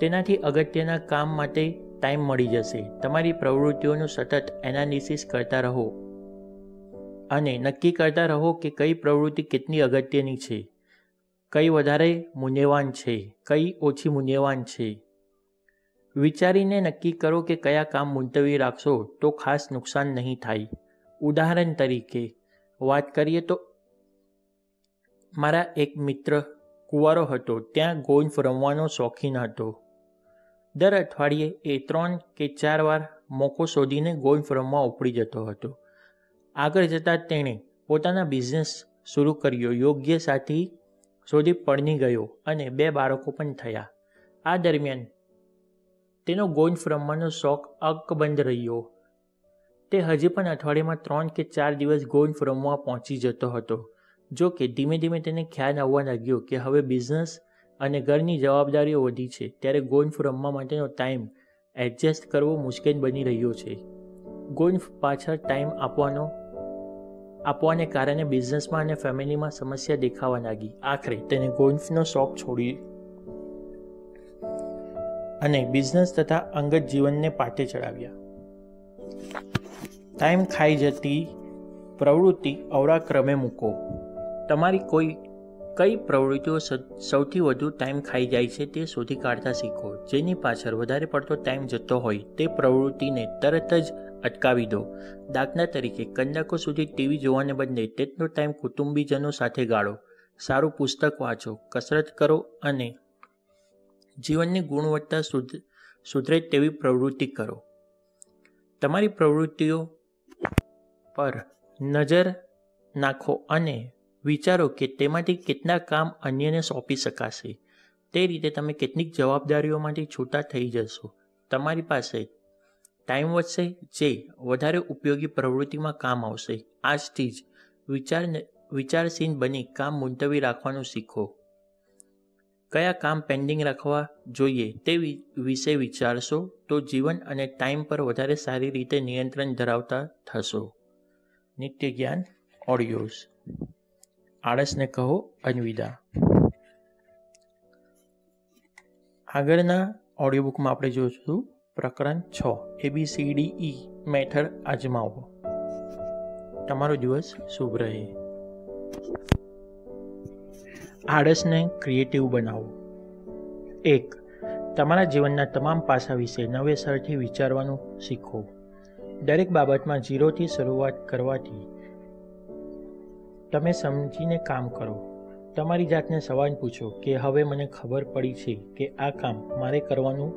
તેનાથી અગત્યના કામ માટે ટાઈમ મળી જશે. તમારી પ્રવૃત્તિઓનું સતત એનાલિસિસ કરતા રહો. અને નક્કી કરતા રહો કે કઈ પ્રવૃત્તિ કેટલી અગત્યની છે. કઈ વધારે મૂલ્યવાન છે, કઈ ઓછી મૂલ્યવાન છે. વિચારીને નક્કી કરો કે કયા કામ મુલતવી રાખશો તો ખાસ નુકસાન નહીં થાય. ઉદાહરણ તરીકે વાત કરીએ તો મારા એક મિત્ર કુંવારો હતો. ત્યાં ગોલ્ફ રમવાનો શોખીન હતો. દર અઠવાડિયે એ ત્રણ કે ચાર વાર મોકો શોધીને ગોલ્ફ રમવા ઉપડી જતો હતો. આગળ જતાં તેણે પોતાના બિઝનેસ શરૂ કર્યો. યોગ્ય સાથી શોધી પડની ગયો અને બે બાળકો પણ થયા. આ દરમિયાન તેનો ગોલ્ફ રમવાનો શોખ અકબંધ રહ્યો. તે હજી પણ અઠવાડિયામાં ત્રણ કે ચાર દિવસ ગોલ્ફ રમવા પહોંચી જતો હતો. જો કે ધીમે ધીમે તેને ખ્યાલ આવવા લાગ્યો કે હવે બિઝનેસ અને ઘરની જવાબદારીઓ વધી છે, ત્યારે ગોલ્ફ રમવા માટેનો ટાઈમ એડજસ્ટ કરવો મુશ્કેલ બની રહ્યો છે. ગોલ્ફ પાછળ ટાઈમ આપવાનો, આપવાને કારણે બિઝનેસમાં અને ફેમિલીમાં સમસ્યા દેખાવા લાગી. આખરે તેને ગોલ્ફનો શોખ છોડી અને બિઝનેસ તથા અંગત જીવનને પાટે ચડાવ્યા. ટાઈમ ખાઈ જતી પ્રવૃત્તિ અવરાક્રમે મૂકો. તમારી કોઈ, કઈ પ્રવૃત્તિઓ સૌથી વધુ ટાઈમ ખાઈ જાય છે તે શોધી કાઢતા શીખો. જેની પાછળ વધારે પડતો ટાઈમ જતો હોય તે પ્રવૃત્તિને તરત જ અટકાવી દો. દાખલા તરીકે કલાકો સુધી ટીવી જોવાને બદલે તેટલો ટાઈમ કુટુંબીજનો સાથે ગાળો. સારું પુસ્તક વાંચો, કસરત કરો અને જીવનની ગુણવત્તા સુધ, સુધરે તેવી પ્રવૃત્તિ કરો. તમારી પ્રવૃત્તિઓ પર નજર નાખો અને વિચારો કે તેમાંથી કેટલા કામ અન્યને સોંપી શકાશે. તે રીતે તમે કેટલીક જવાબદારીઓમાંથી છૂટા થઈ જશો. તમારી પાસે ટાઈમ વધશે, જે વધારે ઉપયોગી પ્રવૃત્તિમાં કામ આવશે. આજથી જ વિચાર વિચારશીન બની કામ મુલતવી રાખવાનું શીખો. કયા કામ પેન્ડિંગ રાખવા જોઈએ તે વિશે વિચારશો તો જીવન અને ટાઈમ પર વધારે સારી રીતે નિયંત્રણ ધરાવતા થશો. નિત્ય જ્ઞાન ઓડિયોઝ આળસને કહો, અનવિદા. આગળના ઓડિયો બુકમાં આપણે જોઈશું પ્રકરણ છ એબીસીડી ઈ મેથડ આજમાવો તમારો દિવસ શુભ રહે. આળસને ક્રિએટિવ બનાવો. એક, તમારા જીવનના તમામ પાસા વિશે નવેસરથી વિચારવાનું શીખો. દરેક બાબતમાં ઝીરોથી શરૂઆત કરવાથી તમે સમજીને કામ કરો. તમારી જાતને સવાલ પૂછો કે હવે મને ખબર પડી છે કે આ કામ મારે કરવાનું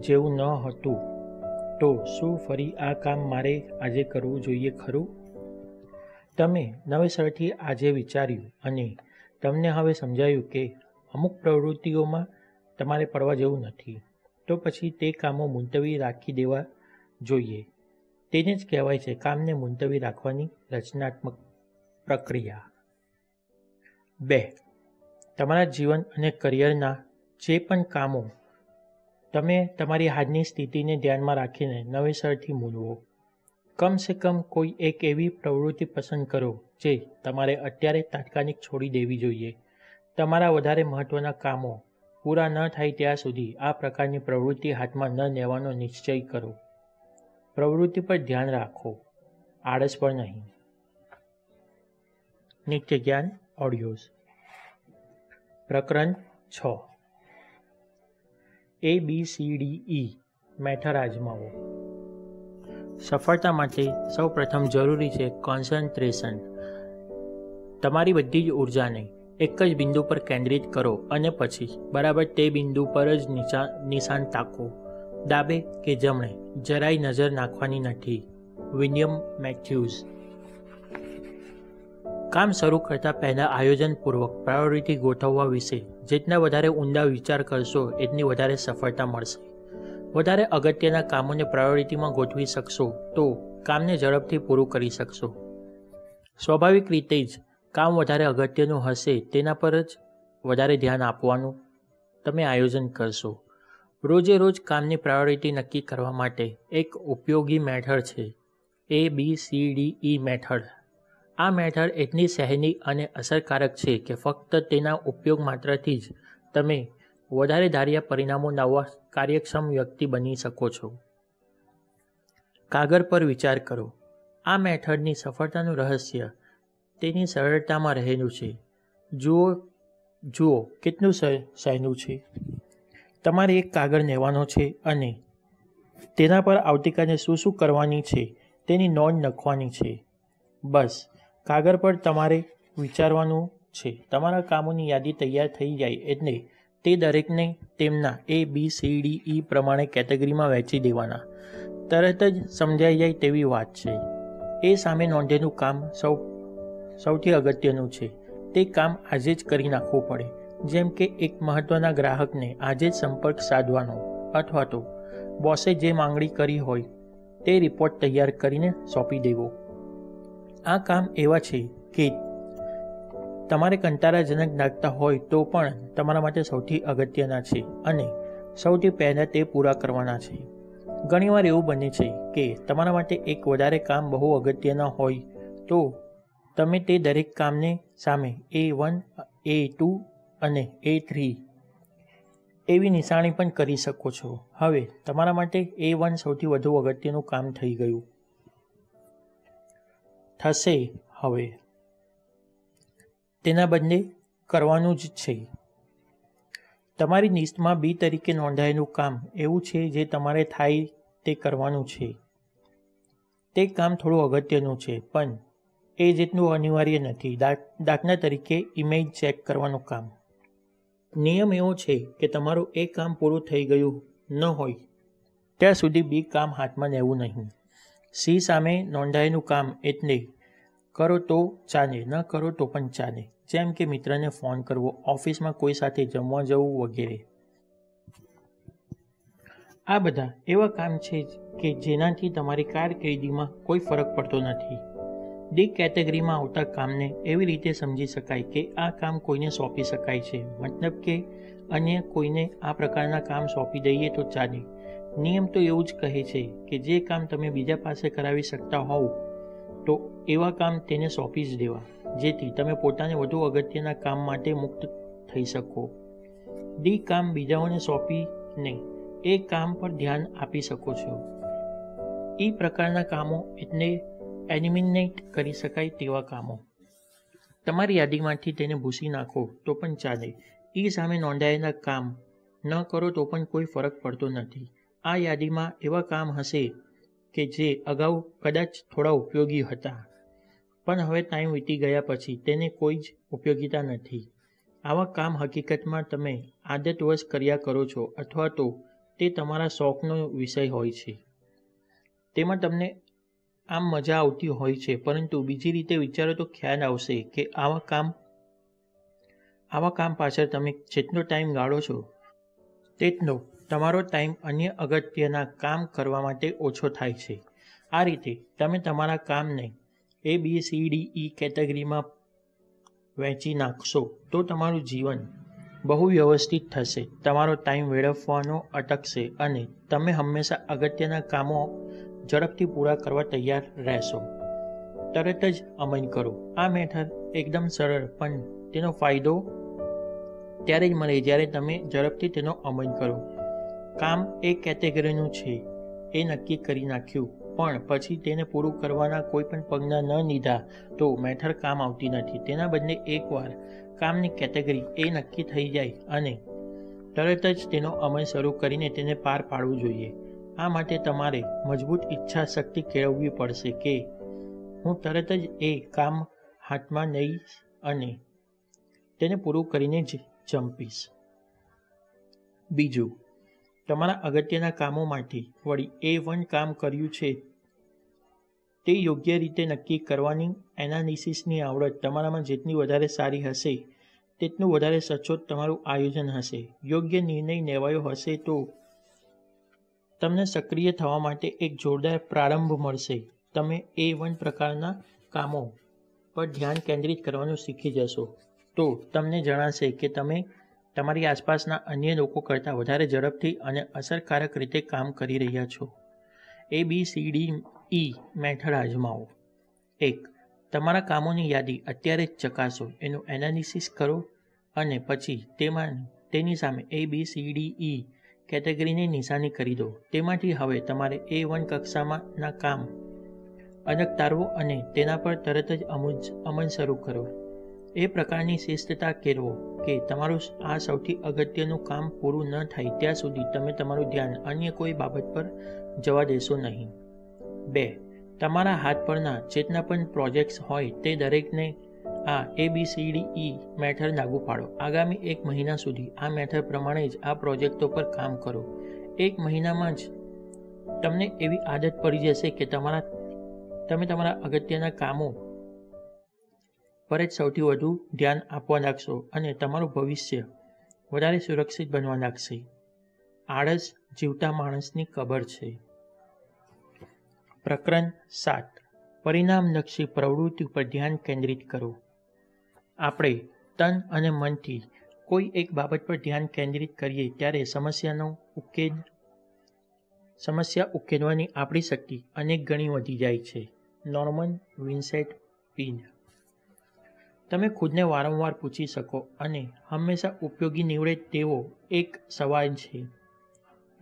જેવું ન હતું. તો શું ફરી આ કામ મારે આજે કરવું જોઈએ ખરું? તમે નવેસરથી આજે વિચાર્યું અને તમને હવે સમજાયું કે અમુક પ્રવૃત્તિઓમાં તમારે પડવા જેવું નથી. તો પછી તે કામો મુલતવી રાખી દેવા જોઈએ. તેને જ કહેવાય છે કામને મુલતવી રાખવાની રચનાત્મક પ્રક્રિયા. બે, તમારા જીવન અને કરિયરના જે પણ કામો, તમે તમારી હાલની સ્થિતિને ધ્યાનમાં રાખીને નવેસરથી મૂલવો. કમસે કમ કોઈ એક એવી પ્રવૃત્તિ પસંદ કરો જે તમારે અત્યારે તાત્કાલિક છોડી દેવી જોઈએ. તમારા વધારે મહત્ત્વના કામો પૂરા ન થાય ત્યાં સુધી આ પ્રકારની પ્રવૃત્તિ હાથમાં ન લેવાનો નિશ્ચય કરો. પ્રવૃત્તિ પર ધ્યાન રાખો. આળસ પર નહીં. નિત્ય જ્ઞાન ઓડિયોઝ પ્રકરણ છ. A B C D E method આજમાવો. સફળતા માટે સૌ પ્રથમ જરૂરી છે કોન્સન્ટ્રેશન તમારી બધી જ ઉર્જાને એક જ બિંદુ પર કેન્દ્રિત કરો અને પછી બરાબર તે બિંદુ પર જ નિશાન તાકો. ડાબે કે જમણે જરાય નજર નાખવાની નથી. William Matthews. કામ શરૂ કરતા પહેલાં આયોજનપૂર્વક પ્રાયોરિટી ગોઠવવા વિશે જેટલા વધારે ઊંડા વિચાર કરશો, એટલી વધારે સફળતા મળશે. વધારે અગત્યના કામોને પ્રાયોરિટીમાં ગોઠવી શકશો, તો કામને ઝડપથી પૂરું કરી શકશો. સ્વાભાવિક રીતે જ કામ વધારે અગત્યનું હશે, તેના પર જ વધારે ધ્યાન આપવાનું તમે આયોજન કરશો. રોજે રોજ કામની પ્રાયોરિટી નક્કી કરવા માટે એક ઉપયોગી મેથડ છે A B C D E method. આ મેથડ એટલી સહેલી અને અસરકારક છે કે ફક્ત તેના ઉપયોગ માત્રથી જ તમે વધારે ધાર્યા પરિણામો લાવવા કાર્યક્ષમ વ્યક્તિ બની શકો છો. કાગળ પર વિચાર કરો. આ મેથડની સફળતાનું રહસ્ય તેની સરળતામાં રહેલું છે. જુઓ જુઓ, કેટલું સહેલું છે. તમારે એક કાગળ લેવાનો છે અને તેના પર આવતીકાલે શું શું કરવાની છે તેની નોંધ લખવાની છે. બસ, કાગળ પર તમારે વિચારવાનું છે. તમારા કામોની યાદી તૈયાર થઈ જાય એટલે તે દરેકને તેમના એ બી સી ડી ઈ પ્રમાણે કેટેગરીમાં વહેંચી દેવાના. તરત જ સમજાઈ જાય તેવી વાત છે. એ સામે નોંધેલું કામ સૌ, સૌથી અગત્યનું છે. તે કામ આજે જ કરી નાખવું પડે. જેમ કે એક મહત્ત્વના ગ્રાહકને આજે જ સંપર્ક સાધવાનો અથવા તો બોસે જે માંગણી કરી હોય તે રિપોર્ટ તૈયાર કરીને સોંપી દેવો. આ કામ એવા છે કે તમારે કંટાળાજનક લાગતા હોય તો પણ તમારા માટે સૌથી અગત્યના છે અને સૌથી પહેલાં તે પૂરા કરવાના છે. ઘણીવાર એવું બને છે કે તમારા માટે એક વધારે કામ બહુ અગત્યના હોય તો તમે તે દરેક કામને સામે એ વન એ ટુ અને એ થ્રી એવી નિશાણી પણ કરી શકો છો. હવે, તમારા માટે એ વન સૌથી વધુ અગત્યનું કામ થઈ ગયું. થશે હવે. તેના બદલે કરવાનું જ છે. તમારી લિસ્ટમાં બી તરીકે નોંધાયેલું કામ એવું છે જે તમારે થાય તે કરવાનું છે. તે કામ થોડું અગત્યનું છે, પણ એ જેટલું અનિવાર્ય નથી. દાખલા તરીકે ઇમેજ ચેક કરવાનું કામ. નિયમ એવો છે કે તમારું એ કામ પૂરું થઈ ગયું ન હોય, ત્યાં સુધી બી કામ હાથમાં લેવું નહીં. સી સામે નોંધાયેલું કામ એટલે કરો તો ચાલે, ન કરો તો પણ ચાલે. જેમ કે મિત્રને ફોન કરવો, ઓફિસમાં કોઈ સાથે જમવા જવું વગેરે. આ બધા એવા કામ છે કે જેનાથી તમારી કારકિર્દીમાં કોઈ ફરક પડતો નથી. ડી કેટેગરીમાં આવતા કામને એવી રીતે સમજી શકાય કે આ કામ કોઈને સોંપી શકાય છે. મતલબ કે અન્ય કોઈને આ પ્રકારના કામ સોંપી દઈએ તો ચાલે. નિયમ તો એવું જ કહે છે કે જે કામ તમે બીજા પાસે કરાવી શકતા હોવ, તો એવા કામ તેને સોંપી જ દેવા, જેથી તમે પોતાને વધુ અગત્યના કામ માટે મુક્ત થઈ શકો. ડી કામ બીજાઓને સોંપીને એ કામ પર ધ્યાન આપી શકો છો. એ પ્રકારના કામો એટલે એલિમિનેટ કરી શકાય તેવા કામો. તમારી યાદીમાંથી તેને ભૂસી નાખો તો પણ ચાલે. એ સામે નોંધાયેલા કામ ન કરો તો પણ કોઈ ફરક પડતો નથી. આ યાદીમાં એવા કામ હશે કે જે અગાઉ કદાચ થોડા ઉપયોગી હતા. પણ હવે ટાઈમ વીતી ગયા પછી તેને કોઈ જ ઉપયોગીતા નથી. આવા કામ હકીકતમાં તમે આદતવશ કર્યા કરો છો અથવા તો તે તમારા શોખનો વિષય હોય છે. તેમાં તમને આમ મજા આવતી હોય છે, પરંતુ બીજી રીતે વિચારો તો ખ્યાલ આવશે કે આવા કામ આવા કામ પાછળ તમે જેટલો ટાઈમ ગાળો છો, તેટલો તમારો ટાઈમ અન્ય અગત્યના કામ કરવા માટે ઓછો થાય છે. આ રીતે તમે તમારા કામને એ બી સી ડી ઈ કેટેગરીમાં વહેંચી નાખશો તો તમારું જીવન બહુ વ્યવસ્થિત થશે. તમારો ટાઈમ વેડફવાનો અટકશે અને તમે હંમેશા અગત્યના કામો ઝડપથી પૂરા કરવા તૈયાર રહેશો. તરત જ અમલ કરો. આ મેથડ એકદમ સરળ, પણ તેનો ફાયદો ત્યારે જ મળે જ્યારે તમે ઝડપથી તેનો અમલ કરો. કામ એ કેટેગરીનું છે. એ નક્કી કરી નાખ્યું. પણ પછી તેને પૂરું કરવાના કોઈ પણ પગલા ન લીધા તો મેથડ કામ આવતી નથી. તેના બદલે એકવાર કામની કેટેગરી એ નક્કી થઈ જાય અને તરત જ તેનો અમલ શરૂ કરીને તેને પાર પાડવું જોઈએ. આ માટે તમારે મજબૂત ઈચ્છા શક્તિ કેળવવી પડશે કે હું તરત જ એ કામ હાથમાં લઈશ અને તેને પૂરું કરીને જ જંપીશ. બીજું, તમારા અગત્યના કામો માટે વળી એ વન કામ કર્યું છે તે યોગ્ય રીતે નક્કી કરવાની એનાલિસિસની આવડત તમારામાં જેટલી વધારે સારી હશે, તેટલું વધારે સચોટ તમારું આયોજન હશે. યોગ્ય નિર્ણય લેવાયો હશે તો તમને સક્રિય થવા માટે એક જોરદાર પ્રારંભ મળશે. તમે એ વન પ્રકારના કામો પર ધ્યાન કેન્દ્રિત કરવાનું શીખી જશો. તો તમને જણાશે કે તમે તમારી આસપાસના અન્ય લોકો કરતાં વધારે ઝડપથી અને અસરકારક રીતે કામ કરી રહ્યા છો. A B C D E method આજમાવો એક, તમારા કામોની યાદી અત્યારે જ ચકાસો. એનું એનાલિસિસ કરો અને પછી તેમાં તેની સામે એ બી સી ડી ઈ કેટેગરીની નિશાની કરી દો. તેમાંથી હવે તમારે એ વન કક્ષામાંના કામ અલગ તારવો અને તેના પર તરત જ અમુજ અમલ શરૂ કરો. એ પ્રકારની શિસ્તતા કેળવો કે તમારું આ સૌથી અગત્યનું કામ પૂરું ન થાય ત્યાં સુધી તમે તમારું ધ્યાન અન્ય કોઈ બાબત પર જવા દેશો નહીં. બે, તમારા હાથ પરના પણ પ્રોજેક્ટ્સ હોય તે દરેકને આ A B C D E method લાગુ પાડો. આગામી એક મહિના સુધી આ મેથડ પ્રમાણે જ આ પ્રોજેક્ટો પર કામ કરો. એક મહિનામાં જ તમને એવી આદત પડી જશે કે તમારા, તમે તમારા અગત્યના કામો પર જ સૌથી વધુ ધ્યાન આપવા લાગશો અને તમારું ભવિષ્ય વધારે સુરક્ષિત બનવા લાગશે. આળસ જીવતા માણસની કબર છે. પ્રકરણ સાત. પરિણામલક્ષી પ્રવૃત્તિ પર ધ્યાન કેન્દ્રિત કરો. આપણે તન અને મનથી કોઈ એક બાબત પર ધ્યાન કેન્દ્રિત કરીએ ત્યારે સમસ્યાનો ઉકેલ સમસ્યા ઉકેલવાની આપણી શક્તિ અનેક ગણી વધી જાય છે. Norman Vincent Peale. તમે ખુદને વારંવાર પૂછી શકો અને હંમેશા ઉપયોગી નીવડે તેવો એક સવાલ છે.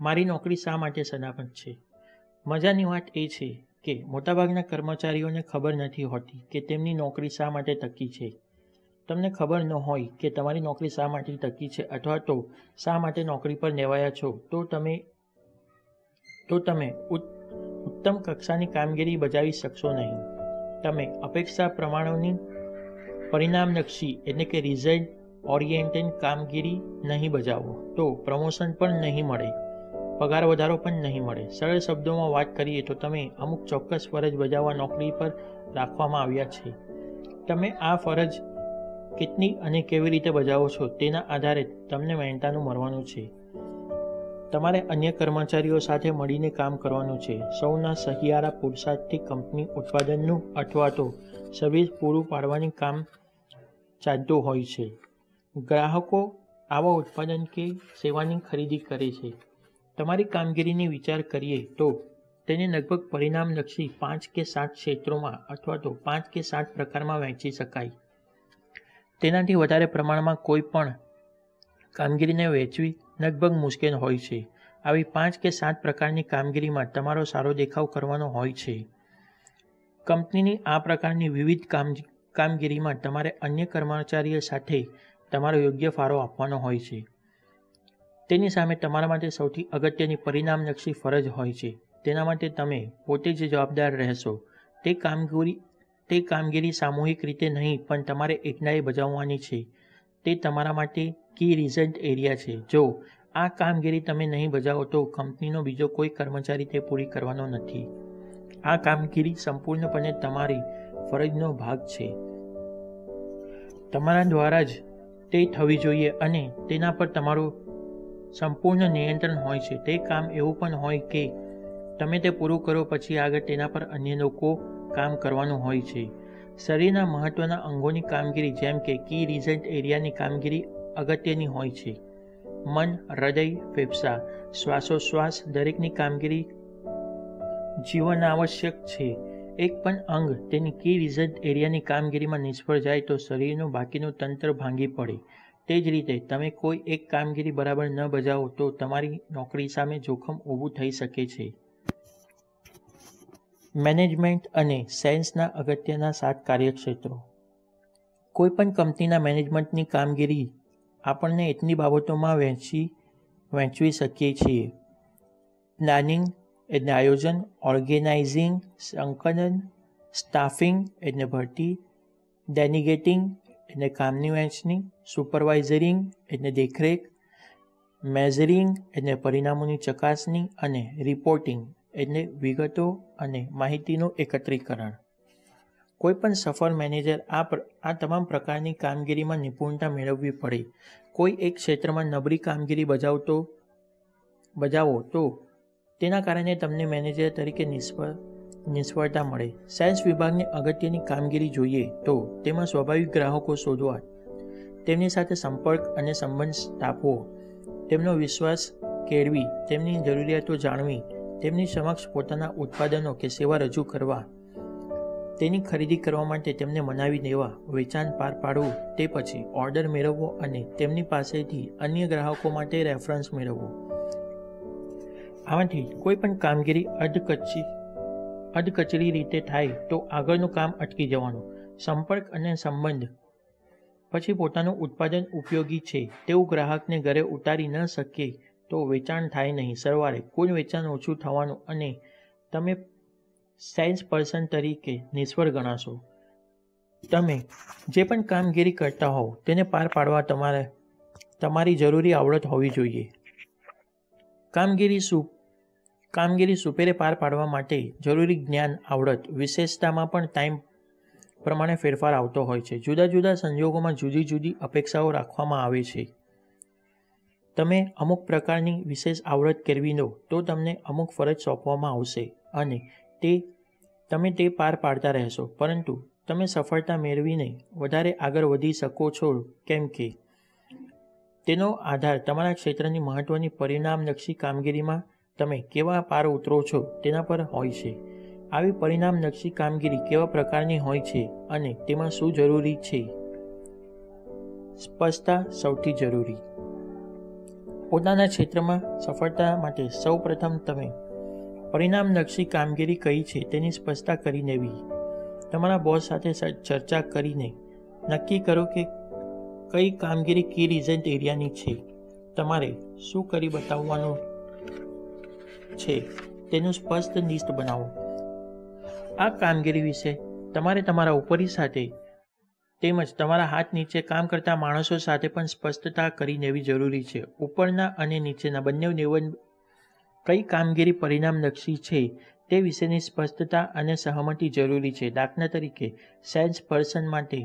મારી નોકરી શા માટે સલામત છે? મજાની વાત એ છે કે મોટાભાગના કર્મચારીઓને ખબર નથી હોતી કે તેમની નોકરી શા માટે ટકી છે. તમને ખબર ન હોય કે તમારી નોકરી શા માટે ટકી છે અથવા તો શા માટે નોકરી પર લેવાયા છો, તો તમે તો તમે ઉત્તમ કક્ષાની કામગીરી બજાવી શકશો નહીં. તમે અપેક્ષા પ્રમાણોની પરિણામલક્ષી એટલે કે રિઝલ્ટ ઓરિએન્ટેડ કામગીરી નહીં બજાવો, તો પ્રમોશન પણ નહીં મળે, પગાર વધારો પણ નહીં મળે. સરળ શબ્દોમાં વાત કરીએ તો તમે અમુક ચોક્કસ ફરજ બજાવવા નોકરી પર રાખવામાં આવ્યા છે. તમે આ ફરજ કેટલી અને કેવી રીતે બજાવો છો તેના આધારે તમને મહેનતાનું મળવાનું છે. તમારે અન્ય કર્મચારીઓ સાથે મળીને કામ કરવાનું છે. સૌના સહિયારા પુરુષાર્થથી કંપની ઉત્પાદનનું અથવા તો સર્વિસ પૂરું પાડવાની કામ ચાલતું હોય છે. ગ્રાહકો આવા ઉત્પાદન કે સેવાની ખરીદી કરે છે. તમારી કામગીરીની વિચાર કરીએ તો તેને લગભગ પરિણામલક્ષી પાંચ કે સાત ક્ષેત્રોમાં અથવા તો પાંચ કે સાત પ્રકારમાં વહેંચી શકાય. તેનાથી વધારે પ્રમાણમાં કોઈ પણ કામગીરીને વહેંચવી લગભગ મુશ્કેલ હોય છે. આવી પાંચ કે સાત પ્રકારની કામગીરીમાં તમારો સારો દેખાવ કરવાનો હોય છે. કંપનીની આ પ્રકારની વિવિધ કામ, કામગીરીમાં તમારે અન્ય કર્મચારીઓ સાથે તમારો યોગ્ય ફાળો આપવાનો હોય છે. તેની સામે તમારા માટે સૌથી અગત્યની પરિણામલક્ષી ફરજ હોય છે. તેના માટે તમે પોતે જ જવાબદાર રહેશો. તે કામગીરી તે કામગીરી સામૂહિક રીતે નહીં, પણ તમારે એકલાએ બજાવવાની છે. તે તમારા માટે કી રિઝલ્ટ એરિયા છે. જો આ કામગીરી તમે નહીં બજાવો તો કંપનીનો બીજો કોઈ કર્મચારી તે પૂરી કરવાનો નથી. આ કામગીરી સંપૂર્ણપણે તમારી ફરજનો ભાગ છે. તમારા દ્વારા જ તે થવી જોઈએ અને તેના પર તમારું સંપૂર્ણ નિયંત્રણ હોય છે. તે કામ એવું પણ હોય કે તમે તે પૂરું કરો, પછી આગળ તેના પર અન્ય લોકો કામ કરવાનું હોય છે. શરીરના મહત્ત્વના અંગોની કામગીરી જેમ કે કી રિઝલ્ટ એરિયાની કામગીરી અગત્યની હોય છે. મન, હૃદય, ફેફસા, શ્વાસોશ્વાસ દરેકની કામગીરી જીવન આવશ્યક છે. એક પણ અંગ તેની કી રિઝલ્ટ એરિયાની કામગીરીમાં નિષ્ફળ જાય તો શરીરનું બાકીનું તંત્ર ભાંગી પડે. તે જ રીતે તમે કોઈ એક કામગીરી બરાબર ન બજાવો તો તમારી નોકરી સામે જોખમ ઊભું થઈ શકે છે. મેનેજમેન્ટ અને સેન્સના અગત્યના સાત કાર્યક્ષેત્રો. કોઈપણ કંપનીના મેનેજમેન્ટની કામગીરી આપણને એટલી બાબતોમાં વહેંચી, વહેંચવી શકીએ છીએ. પ્લાનિંગ એટલે આયોજન, ઓર્ગેનાઇઝિંગ, સંકલન, સ્ટાફિંગ એટલે ભરતી, ડેનિગેટિંગ એટલે કામની વહેંચણી, સુપરવાઇઝરિંગ એટલે દેખરેખ, મેઝરિંગ એટલે પરિણામોની ચકાસણી અને રિપોર્ટિંગ. એટલે વિગતો અને માહિતીનું એકત્રીકરણ. કોઈપણ સફળ મેનેજર આ આ તમામ પ્રકારની કામગીરીમાં નિપુણતા મેળવવી પડે. કોઈ એક ક્ષેત્રમાં નબળી કામગીરી બજાવતો, બજાવો તો તેના કારણે તમને મેનેજર તરીકે નિષ્ફળ, નિષ્ફળતા મળે. સાયન્સ વિભાગની અગત્યની કામગીરી જોઈએ તો તેમાં સ્વાભાવિક ગ્રાહકો શોધવા, તેમની સાથે સંપર્ક અને સંબંધ સ્થાપવો, તેમનો વિશ્વાસ કેળવી, તેમની જરૂરિયાતો જાણવી તેમની સમક્ષ પોતાના ઉત્પાદનો કે સેવા રજૂ કરવા, તેની ખરીદી કરવા માટે તેમને મનાવી દેવા, વેચાણ પાર પાડવું, તે પછી ઓર્ડર મેળવવો અને તેમની પાસેથી અન્ય ગ્રાહકો માટે રેફરન્સ મેળવવો. આમાંથી કોઈ પણ કામગીરી અધકચી અધકચરી રીતે થાય તો આગળનું કામ અટકી જવાનું. સંપર્ક અને સંબંધ. પછી પોતાનું ઉત્પાદન ઉપયોગી છે તેવું ગ્રાહકને ઘરે ઉતારી ન શકીએ તો વેચાણ થાય નહીં. સરવાળે કુલ વેચાણ ઓછું થવાનું અને તમે સેલ્સ પર્સન તરીકે નિષ્ફળ ગણાશો. તમે જે પણ કામગીરી કરતા હોવ, તેને પાર પાડવા તમારે, તમારી જરૂરી આવડત હોવી જોઈએ. કામગીરી સુ, કામગીરી સુપેરે પાર પાડવા માટે જરૂરી જ્ઞાન, આવડત, વિશેષતામાં પણ ટાઈમ પ્રમાણે ફેરફાર આવતો હોય છે. જુદા જુદા સંજોગોમાં જુદી જુદી અપેક્ષાઓ રાખવામાં આવે છે. તમે અમુક પ્રકારની વિશેષ આવડત કેળવી લો, તો તમને અમુક ફરજ સોંપવામાં આવશે. અને તે, તમે તે પાર પાડતા રહેશો. પરંતુ તમે સફળતા મેળવીને વધારે આગળ વધી શકો છો, કેમ કે તેનો આધાર તમારા ક્ષેત્રની મહત્ત્વની પરિણામલક્ષી કામગીરીમાં તમે કેવા પાર ઉતરો છો તેના પર હોય છે. આવી પરિણામલક્ષી કામગીરી કેવા પ્રકારની હોય છે અને તેમાં શું જરૂરી છે? સ્પષ્ટતા સૌથી જરૂરી. પોતાના ક્ષેત્રમાં સફળતા માટે સૌ પ્રથમ તમે પરિણામલક્ષી કામગીરી કઈ છે તેની સ્પષ્ટતા કરી લેવી તમારા બોસ સાથે ચર્ચા કરીને નક્કી કરો કે કઈ કામગીરી કી રિઝન્ટ એરિયાની છે. તમારે શું કરી બતાવવાનું છે તેનું સ્પષ્ટ લિસ્ટ બનાવો. આ કામગીરી વિશે તમારે તમારા ઉપરી સાથે તેમજ તમારા હાથ નીચે કામ કરતા માણસો સાથે પણ સ્પષ્ટતા કરી લેવી જરૂરી છે. ઉપરના અને નીચેના બંને નિવન કઈ કામગીરી પરિણામલક્ષી છે તે વિશેની સ્પષ્ટતા અને સહમતિ જરૂરી છે. દાખલા તરીકે સેલ્સ પર્સન માટે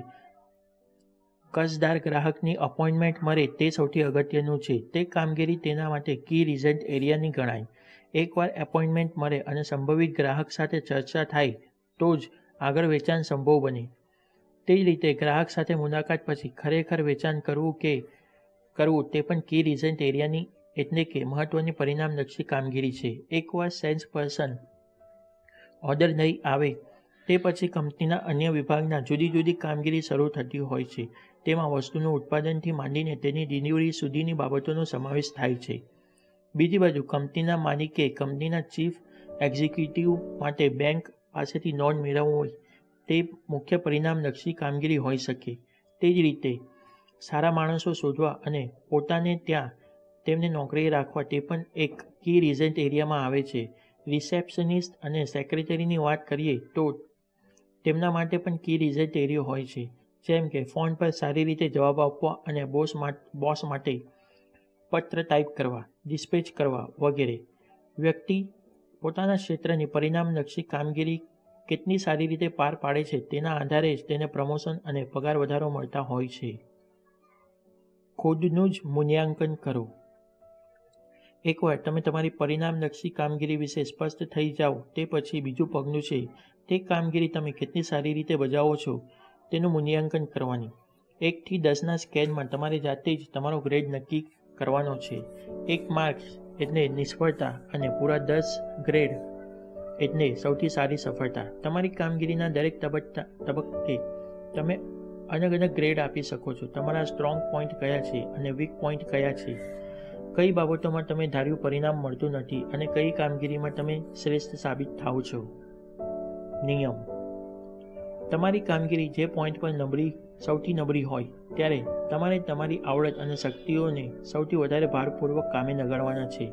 કસદાર ગ્રાહકની અપોઇન્ટમેન્ટ મળે તે સૌથી અગત્યનું છે. તે કામગીરી તેના માટે કી રિઝલ્ટ એરિયાની ગણાય. એકવાર એપોઇન્ટમેન્ટ મળે અને સંભવિત ગ્રાહક સાથે ચર્ચા થાય, તો જ આગળ વેચાણ સંભવ બને. તે રીતે ગ્રાહક સાથે મુલાકાત પછી ખરેખર વેચાણ કરવું કે કરવું તે પણ કી રિઝન્ટ એરિયાની એટલે કે મહત્ત્વની પરિણામલક્ષી કામગીરી છે. એકવાર સેલ્સ પર્સન ઓર્ડર નહીં આવે, તે પછી કંપનીના અન્ય વિભાગના જુદી જુદી કામગીરી શરૂ થતી હોય છે. તેમાં વસ્તુનું ઉત્પાદનથી માંડીને તેની ડિલિવરી સુધીની બાબતોનો સમાવેશ થાય છે. બીજી બાજુ કંપનીના માલિકે કંપનીના ચીફ એક્ઝિક્યુટિવ માટે બેંક પાસેથી લોન મેળવવું હોય તે મુખ્ય પરિણામલક્ષી કામગીરી હોઈ શકે. તે જ રીતે, સારા માણસો શોધવા અને પોતાને ત્યાં તેમને નોકરીએ રાખવા તે પણ એક કી રિઝલ્ટ એરિયામાં આવે છે. રિસેપ્શનિસ્ટ અને સેક્રેટરીની વાત કરીએ તો તેમના માટે પણ કી રિઝલ્ટ એરિયો હોય છે. જેમ કે, ફોન પર સારી રીતે જવાબ આપવા અને બોસ બોસ માટે પત્ર ટાઈપ કરવા, ડિસ્પેચ કરવા વગેરે. વ્યક્તિ પોતાના ક્ષેત્રની પરિણામલક્ષી કામગીરી કેટલી સારી રીતે પાર પાડે છે તેના આધારે જ તેને પ્રમોશન અને પગાર વધારો મળતા હોય છે. ખુદનું જ મૂલ્યાંકન કરો. એકવાર તમે તમારી પરિણામલક્ષી કામગીરી વિશે સ્પષ્ટ થઈ જાઓ, તે પછી બીજું પગલું છે, તે કામગીરી તમે કેટલી સારી રીતે બજાવો છો તેનું મૂલ્યાંકન કરવાની. એકથી દસના સ્કેલમાં તમારે જાતે જ તમારો ગ્રેડ નક્કી કરવાનો છે. એક માર્ક્સ એટલે નિષ્ફળતા અને પૂરા દસ ગ્રેડ એટલે સૌથી સારી સફળતા. તમારી કામગીરીના દરેક તબક્કા તબક્કે તમે અલગ અલગ ગ્રેડ આપી શકો છો. તમારા સ્ટ્રોંગ પોઈન્ટ કયા છે અને વીક પોઈન્ટ કયા છે? કઈ બાબતોમાં તમે ધાર્યું પરિણામ મળતું નથી અને કઈ કામગીરીમાં તમે શ્રેષ્ઠ સાબિત થાવ છો? નિયમ. તમારી કામગીરી જે પોઈન્ટ પર નબળી સૌથી નબળી હોય, ત્યારે તમારે તમારી આવડત અને શક્તિઓને સૌથી વધારે ભારપૂર્વક કામે લગાડવાના છે.